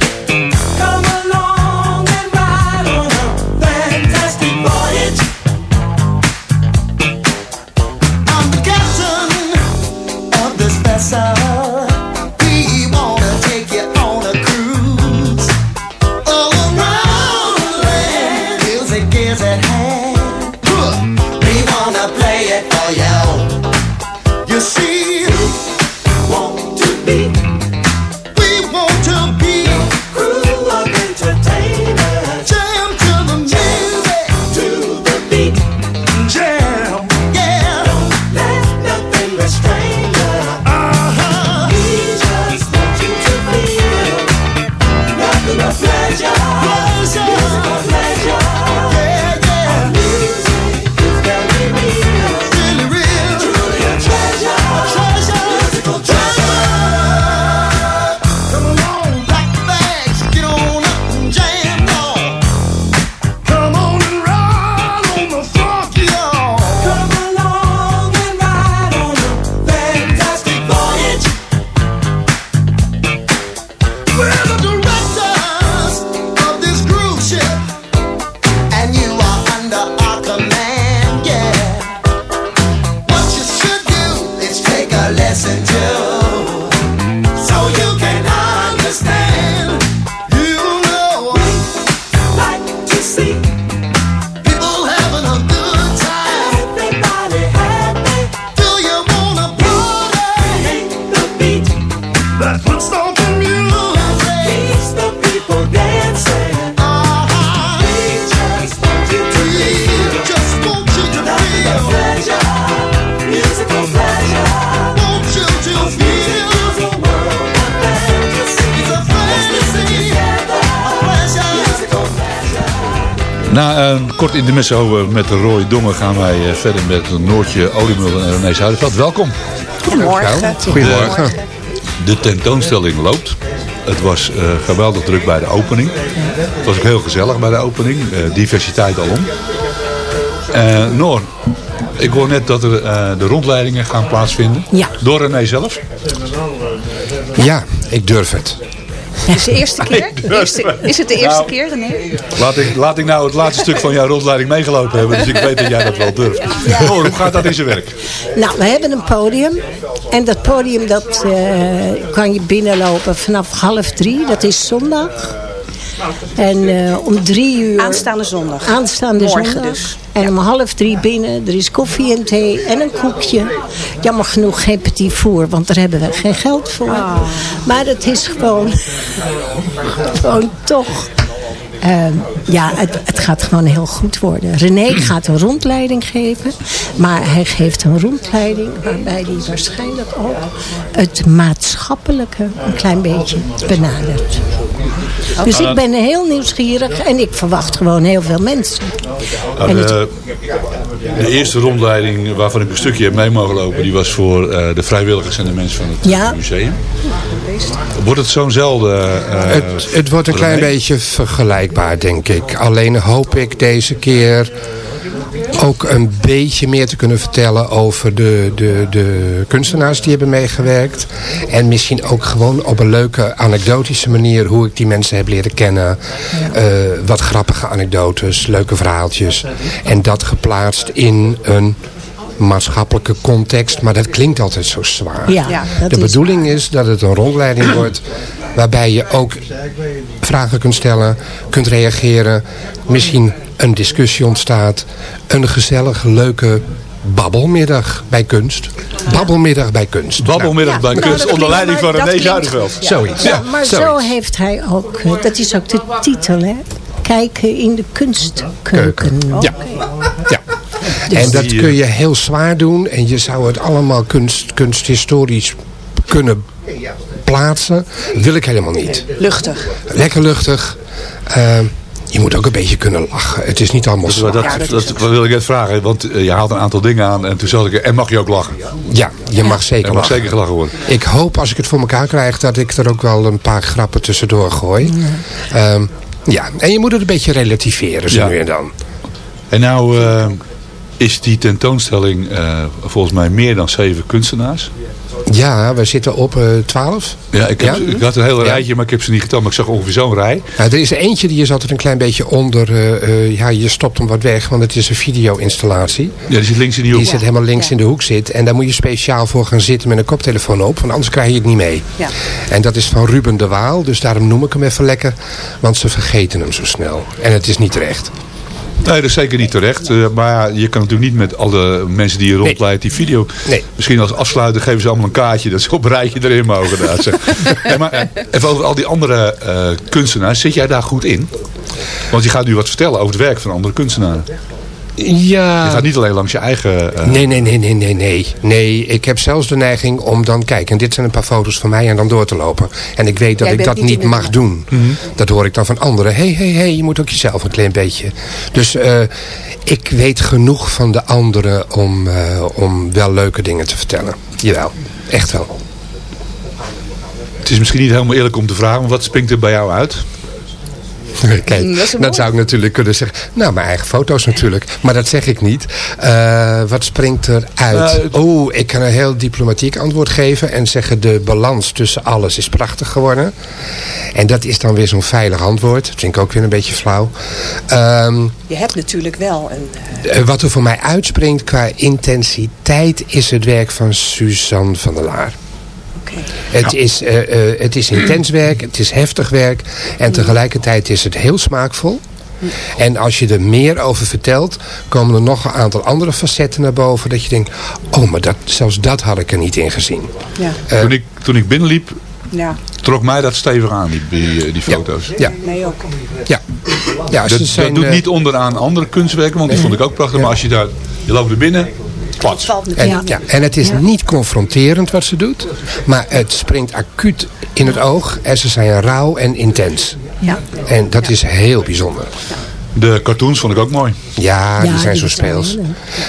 Na een kort intermezzo eh, met Roy Dongen gaan wij eh, verder met Noortje Oliemullen en René Zuiderveld. Welkom. Goedemorgen. Goedemorgen. De tentoonstelling loopt. Het was eh, geweldig druk bij de opening. Het was ook heel gezellig bij de opening. Eh, diversiteit alom. Eh Noor, ik hoor net dat er eh, de rondleidingen gaan plaatsvinden. Ja. Door René zelf. Ja, ik durf het. Het is de eerste keer? Eerste- is het de eerste Nou, keer, René? Laat ik, laat ik nou het laatste stuk van jouw rondleiding meegelopen hebben. Dus ik weet dat jij dat wel durft. Noor, hoe gaat dat in zijn werk? Nou, we hebben een podium. En dat podium dat eh, kan je binnenlopen vanaf half drie. Dat is zondag. En eh, om drie uur... Aanstaande zondag. Aanstaande Morgen zondag. dus. En om half drie binnen. Er is koffie en thee en een koekje. Jammer genoeg geen petit four, want daar hebben we geen geld voor. Maar het is gewoon... gewoon toch... Ehm, ja, het, het gaat gewoon heel goed worden. René gaat een rondleiding geven. Maar hij geeft een rondleiding waarbij hij waarschijnlijk ook het maatschappelijke een klein beetje benadert. Dus ik ben heel nieuwsgierig en ik verwacht gewoon heel veel mensen. Nou, de, de eerste rondleiding waarvan ik een stukje heb mee mogen lopen... die was voor eh, de vrijwilligers en de mensen van het Ja. museum. Wordt het zo'nzelfde... eh, Het, het wordt een klein beetje vergelijkbaar, denk ik. Alleen hoop ik deze keer ook een beetje meer te kunnen vertellen over de, de, de kunstenaars die hebben meegewerkt. En misschien ook gewoon op een leuke anekdotische manier hoe ik die mensen heb leren kennen. Eh, wat grappige anekdotes, leuke verhaaltjes. En dat geplaatst in een maatschappelijke context. Maar dat klinkt altijd zo zwaar. Ja, de bedoeling is dat het een rondleiding wordt waarbij je ook vragen kunt stellen, kunt reageren. Misschien een discussie ontstaat. Een gezellig, leuke babbelmiddag bij kunst. Babbelmiddag bij kunst. Babbelmiddag bij Nou, kunst onder leiding van René Zuiderveld. Zoiets. Ja, maar zo heeft hij ook, eh, dat is ook de titel hè. Kijken in de kunstkeuken. Ja. ja. En dat kun je heel zwaar doen. En je zou het allemaal kunst, kunsthistorisch kunnen plaatsen. Wil ik helemaal niet. Luchtig. Lekker luchtig. Eh, je moet ook een beetje kunnen lachen. Het is niet allemaal Dat, zwaar. dat, dat, wil ik net vragen, want eh, je haalt een aantal dingen aan en toen zat ik, en mag je ook lachen? Ja, je mag zeker Er mag lachen. zeker gelachen worden. Ik hoop als ik het voor elkaar krijg dat ik er ook wel een paar grappen tussendoor gooi. Ehm, ja, en je moet het een beetje relativeren zo Ja. nu en dan. En nou eh, is die tentoonstelling eh, volgens mij meer dan zeven kunstenaars. Ja, we zitten op eh 12. Ja, ik, heb, Ja? ik had een hele rijtje, maar ik heb ze niet geteld. Maar ik zag ongeveer zo'n rij. Nou, er is er eentje die is altijd een klein beetje onder. eh, eh, ja, je stopt hem wat weg, want het is een video-installatie. Ja, die zit links in die hoek. Die zit helemaal links in de hoek zit. En daar moet je speciaal voor gaan zitten met een koptelefoon op. Want anders krijg je het niet mee. Ja. En dat is van Ruben de Waal. Dus daarom noem ik hem even lekker. Want ze vergeten hem zo snel. En het is niet terecht. Nee, dat is zeker niet terecht. Eh, maar ja, je kan natuurlijk niet met alle mensen die je rondleidt die video. Nee. Misschien als afsluiter geven ze allemaal een kaartje dat ze op een rijtje erin mogen. Daar, zeg. Maar eh, even over al die andere eh, kunstenaars. Zit jij daar goed in? Want je gaat nu wat vertellen over het werk van andere kunstenaren. Ja. Je gaat niet alleen langs je eigen... eh, Nee, nee, nee, nee, nee, nee. Nee, ik heb zelfs de neiging om dan, kijk, en dit zijn een paar foto's van mij en dan door te lopen. En ik weet dat Jij ik dat niet mag doen. Dat hoor ik dan van anderen. Hé, hé, hé, je moet ook jezelf een klein beetje. Dus eh, ik weet genoeg van de anderen om, eh, om wel leuke dingen te vertellen. Jawel, echt wel. Het is misschien niet helemaal eerlijk om te vragen, maar wat springt er bij jou uit? Kijk, dat dan zou ik natuurlijk kunnen zeggen, nou mijn eigen foto's natuurlijk. Maar dat zeg ik niet. Eh, wat springt er uit? Oeh, ik kan een heel diplomatiek antwoord geven en zeggen de balans tussen alles is prachtig geworden. En dat is dan weer zo'n veilig antwoord. Dat vind ik ook weer een beetje flauw. Ehm, Je hebt natuurlijk wel een... eh, wat er voor mij uitspringt qua intensiteit is het werk van Suzanne van der Laar. Het, is, eh, eh, het is intens werk, het is heftig werk en tegelijkertijd is het heel smaakvol. En als je er meer over vertelt, komen er nog een aantal andere facetten naar boven. Dat je denkt, oh, maar dat, zelfs dat had ik er niet in gezien. Ja. Eh, toen, ik, toen ik binnenliep, Ja, trok mij dat stevig aan, die, die, die foto's. Ja, nee ook. ja. ja dat, ze zijn, dat doet niet onderaan andere kunstwerken, want die vond ik ook prachtig. Maar als je daar, je loopt er binnen, En, ja. en het is niet confronterend wat ze doet. Maar het springt acuut in het oog. En ze zijn rauw en intens. Ja. En dat is heel bijzonder. De cartoons vond ik ook mooi. Ja, die Ja, zijn die zo speels.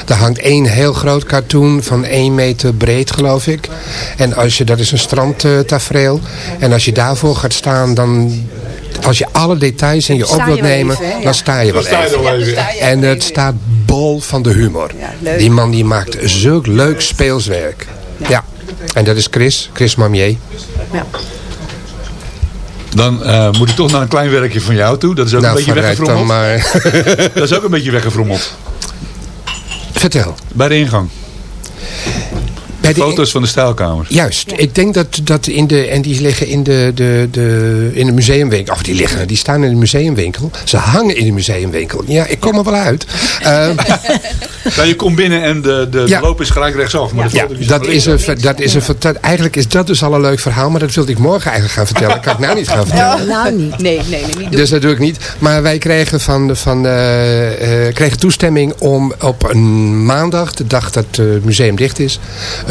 Er hangt één heel groot cartoon van 1 meter breed, geloof ik. En als je, dat is een strandtafereel. en als je daarvoor gaat staan, dan... Als je alle details in je Sta op wilt nemen, even, dan sta je wel even. En het staat bol van de humor. Ja. Die man die maakt zulk leuk speelswerk. Ja. En dat is Chris, Chris Mamier. Ja. Dan eh, moet ik toch naar een klein werkje van jou toe. Dat is ook Nou, een beetje vooruit dan weggefrommeld. maar. dat is ook een beetje weggefrommeld. Vertel. Bij de ingang. Bij de Foto's van de stijlkamer. Juist. Ik denk dat, dat in de... En die liggen in de, de, de, in de museumwinkel. Of die liggen. Die staan in de museumwinkel. Ze hangen in de museumwinkel. Ja, ik kom er wel uit. Nou, je komt binnen en de, de, de loop is gelijk rechtsaf. Maar ja, dat is, een, dat is een... Eigenlijk is dat dus al een leuk verhaal. Maar dat wilde ik morgen eigenlijk gaan vertellen. Dat kan ik nou niet gaan vertellen. Nou niet. Nee, nee, nee, niet doen. Dus dat doe ik niet. Maar wij kregen, van, van, eh, eh, kregen toestemming om op een maandag, de dag dat het museum dicht is,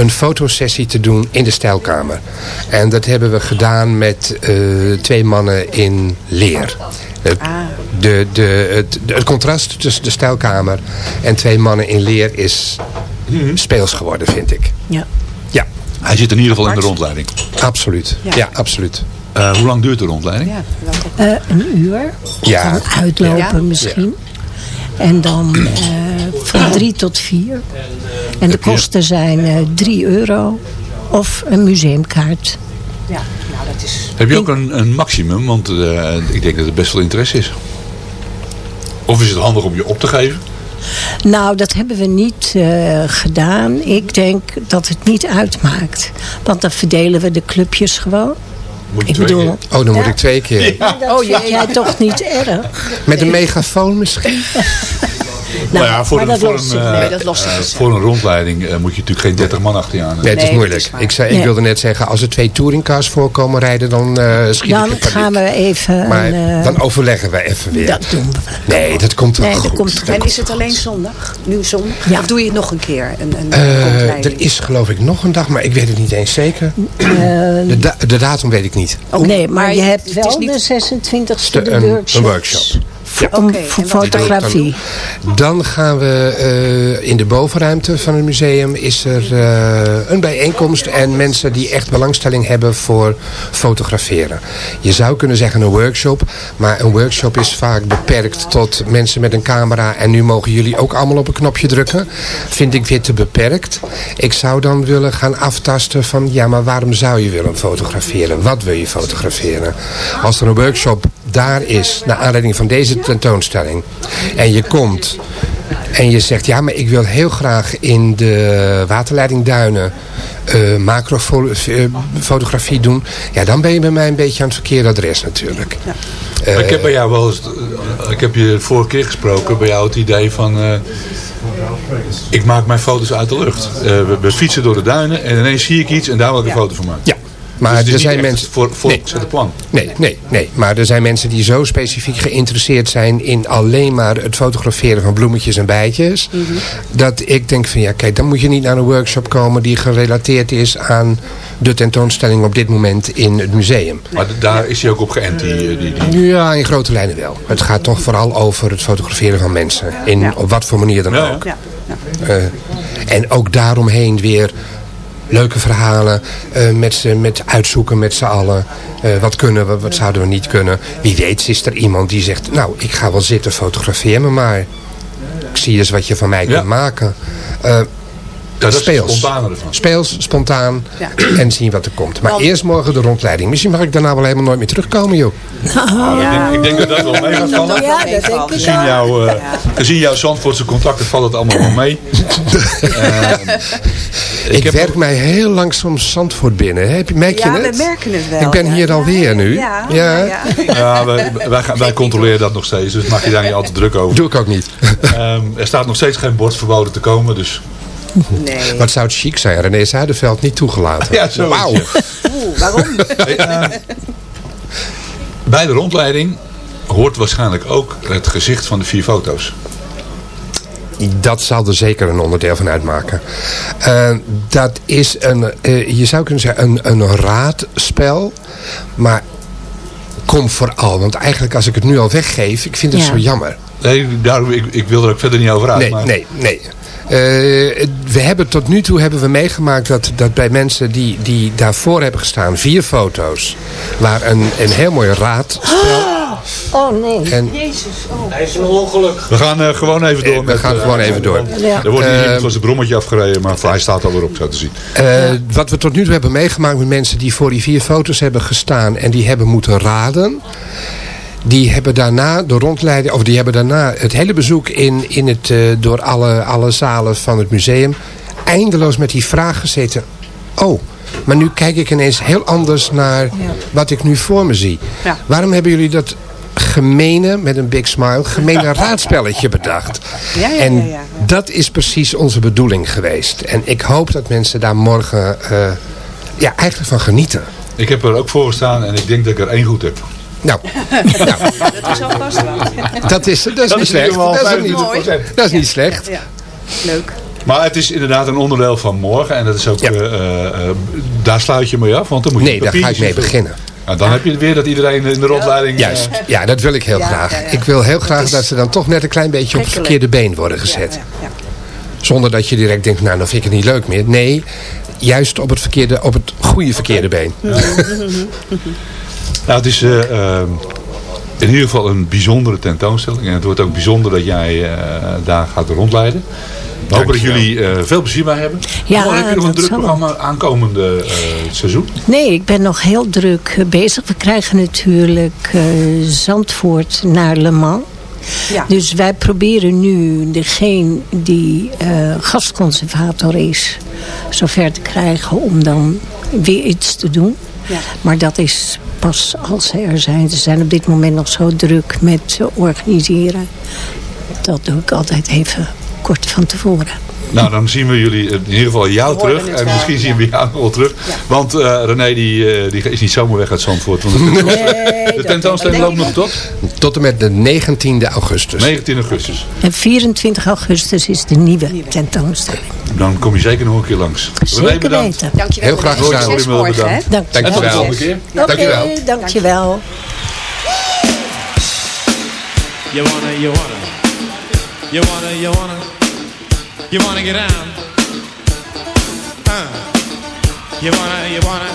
een fotosessie te doen in de stijlkamer. En dat hebben we gedaan met eh, twee mannen in leer. Het, de, de, het, de- het contrast tussen de stijlkamer en twee mannen in leer is speels geworden, vind ik. Ja. Ja. Hij zit in ieder geval in de rondleiding. Absoluut. Ja. Ja, absoluut. Eh, hoe lang duurt de rondleiding? Eh, een uur. Ja. Uitlopen Ja. misschien. En dan eh, van drie tot vier. En de kosten zijn eh 3 euro. Of een museumkaart. Ja, nou dat is... Heb je ook een, een maximum? Want eh, ik denk dat er best wel interesse is. Of is het handig om je op te geven? Nou, dat hebben we niet eh, gedaan. Ik denk dat het niet uitmaakt. Want dan verdelen we de clubjes gewoon. Moet ik bedoel, keer? Oh, dan moet ik twee keer. dat oh, vind jij toch niet erg? Met een megafoon misschien? Nou, ja, voor, maar een, dat voor, lost een, zich. eh, Nee, dat lost zich voor een rondleiding eh, moet je natuurlijk geen 30 man achter je aan hebben. Nee, het is moeilijk. ik, zei, ik Nee. wilde net zeggen, als er twee touringcars voorkomen rijden, dan eh schiet ik Dan in paniek. gaan we even... Maar een, dan overleggen we even weer. Dat doen we. Nee, dat komt wel Nee, dat goed. komt En is het alleen zondag? Nu zondag? Ja. Of doe je het nog een keer? Een, een Eh, rondleiding? er is geloof ik nog een dag, maar ik weet het niet eens zeker. De, da- de datum weet ik niet. Oh, nee, maar, maar je het hebt is wel niet- de 26e De- een workshop. Om, voor fotografie. Dan gaan we eh, in de bovenruimte van het museum is er eh, een bijeenkomst en mensen die echt belangstelling hebben voor fotograferen. Je zou kunnen zeggen een workshop, maar een workshop is vaak beperkt tot mensen met een camera en nu mogen jullie ook allemaal op een knopje drukken. Vind ik weer te beperkt. Ik zou dan willen gaan aftasten van ja, maar waarom zou je willen fotograferen? Wat wil je fotograferen? Als er een workshop daar is, naar aanleiding van deze tentoonstelling, en je komt en je zegt, ja, maar ik wil heel graag in de waterleidingduinen eh macrofotografie doen. Ja, dan ben je bij mij een beetje aan het verkeerde adres natuurlijk. Eh, Maar ik heb bij jou wel eens, eh, ik heb je de vorige keer gesproken, bij jou het idee van, eh, ik maak mijn foto's uit de lucht. Eh, we, we fietsen door de duinen en ineens zie ik iets en daar wil ik een foto van maken. Ja, maar Dus er zijn mensen... voor, voor Nee. het plan. Nee, nee, nee. Maar er zijn mensen die zo specifiek geïnteresseerd zijn in alleen maar het fotograferen van bloemetjes en bijtjes. Dat ik denk van ja, kijk, dan moet je niet naar een workshop komen die gerelateerd is aan de tentoonstelling op dit moment in het museum. Maar daar is hij ook op geënt, die, eh, die, die. Ja, in grote lijnen wel. Het gaat toch vooral over het fotograferen van mensen. In, Op wat voor manier dan Ja, ook. Ja. Eh, en ook daaromheen weer leuke verhalen eh, met, met uitzoeken met z'n allen. Eh, wat kunnen we, wat zouden we niet kunnen. Wie weet is er iemand die zegt, nou ik ga wel zitten, fotografeer me maar. Ik zie eens wat je van mij Ja. kunt maken. Dat is het speels. ervan. Speels, spontaan Ja. en zien wat er komt. Maar Want- eerst morgen de rondleiding. Misschien mag ik daarna wel helemaal nooit meer terugkomen joh. Ik, denk, ik denk dat dat wel mee gaat vallen. Ja, dat denk ik Gezien, wel. jouw, eh, gezien jouw Zandvoortse contacten valt het allemaal wel mee. Eh, Ik, werk mij heel langzaam Zandvoort binnen. Heb je, merk Ja, je we het? merken het wel. Ik ben ja. hier alweer nu. Ja, Ja. ja. ja. Ja, wij, wij, gaan- wij controleren dat nog steeds, dus maak je daar niet altijd druk over. Doe ik ook niet. Ehm, er staat nog steeds geen bord verboden te komen, dus... Nee. Wat zou het chic zijn? René Zuiderveld niet toegelaten. Ja, zo is Wauw. Oeh, waarom? Ehm, bij de rondleiding hoort waarschijnlijk ook het gezicht van de vier foto's. Dat zal er zeker een onderdeel van uitmaken. Eh, dat is een, eh, je zou kunnen zeggen, een, een raadspel. Maar kom vooral. Want eigenlijk als ik het nu al weggeef, ik vind het Ja. zo jammer. Nee, daarom, ik, ik wil er ook verder niet over uit. Nee, maar nee, nee. We hebben tot nu toe hebben we meegemaakt dat, dat bij mensen die, die daarvoor hebben gestaan, vier foto's, waar een, een heel mooi raadspel... Oh nee. En- Jezus. Oh. Hij is een ongeluk. We gaan eh, gewoon even door. We gaan gewoon even door. Ja. Er wordt hier Eh, iemand van zijn brommetje afgereden, maar hij staat alweer op, zo te zien. Eh, wat we tot nu toe hebben meegemaakt met mensen die voor die vier foto's hebben gestaan en die hebben moeten raden. Die hebben daarna de rondleiding, of die hebben daarna het hele bezoek in, in het, eh, door alle, alle zalen van het museum eindeloos met die vraag gezeten. Oh, maar nu kijk ik ineens heel anders naar wat ik nu voor me zie. Ja. Waarom hebben jullie dat gemene, met een big smile, gemene raadspelletje bedacht? Ja, ja, en ja, ja. dat is precies onze bedoeling geweest. En ik hoop dat mensen daar morgen eh, ja, eigenlijk van genieten. Ik heb er ook voor gestaan en ik denk dat ik er één goed heb. Nou, Dat is alvast wat. dat is, dat is Dat niet is slecht. Dat is, niet, 25%. dat is niet slecht. Ja. Leuk. Maar het is inderdaad een onderdeel van morgen. En dat is ook, eh, eh, eh, daar sluit je mee af. Want dan moet je Nee, daar ga ik mee beginnen. Nou, dan heb je weer dat iedereen in de rondleiding... Juist, ja, dat wil ik heel Ja, graag. ja, ja. Ik wil heel graag dat ze dan toch net een klein beetje op het verkeerde been worden gezet. Ja, ja, Zonder dat je direct denkt, nou, dan vind ik het niet leuk meer. Nee, juist op het, verkeerde, op het goede verkeerde been. Nou, het is eh, eh, in ieder geval een bijzondere tentoonstelling. En het wordt ook bijzonder dat jij eh, daar gaat rondleiden. We hopen dat jullie eh, veel plezier bij hebben. Ja, Oh, heb je nog een druk zal programma aankomende eh, seizoen? Nee, ik ben nog heel druk bezig. We krijgen natuurlijk eh, Zandvoort naar Le Mans. Ja. Dus wij proberen nu degene die eh, gastconservator is... zover te krijgen om dan weer iets te doen. Ja. Maar dat is pas als ze er zijn. Ze zijn op dit moment nog zo druk met organiseren. Dat doe ik altijd even kort van tevoren. Nou, dan zien we jullie in ieder geval jou terug. En wel, misschien zien we jou nog wel terug. Want eh, René die, eh, die is niet zomaar weg uit Zandvoort. Want de, de tentoonstelling loopt nog tot Tot en met de 19e augustus. 19 augustus. En 24 augustus is de nieuwe tentoonstelling. Dan kom je zeker nog een keer langs. René, Zeker bedankt. weten. Dankjewel. Heel graag gedaan. succes Oliemuller, morgen, hè? bedankt. Dank En tot de wel. volgende keer. Oké, Dankjewel. dankjewel. You wanna, you wanna, you wanna, you wanna, you wanna get down. Uh, you wanna, you wanna,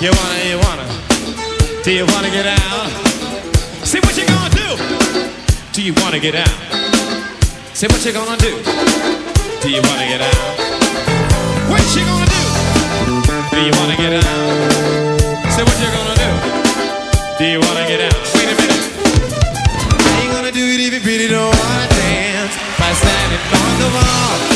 you wanna, you wanna. Do you wanna get down? See what you gonna do? Do you wanna get down? Say what you gonna do? Do you wanna get down? What you gonna do? Do you wanna get down? Say what you gonna do? Do you wanna get down? Wait a minute. I ain't gonna do it if you really don't wanna I stand in front of wall.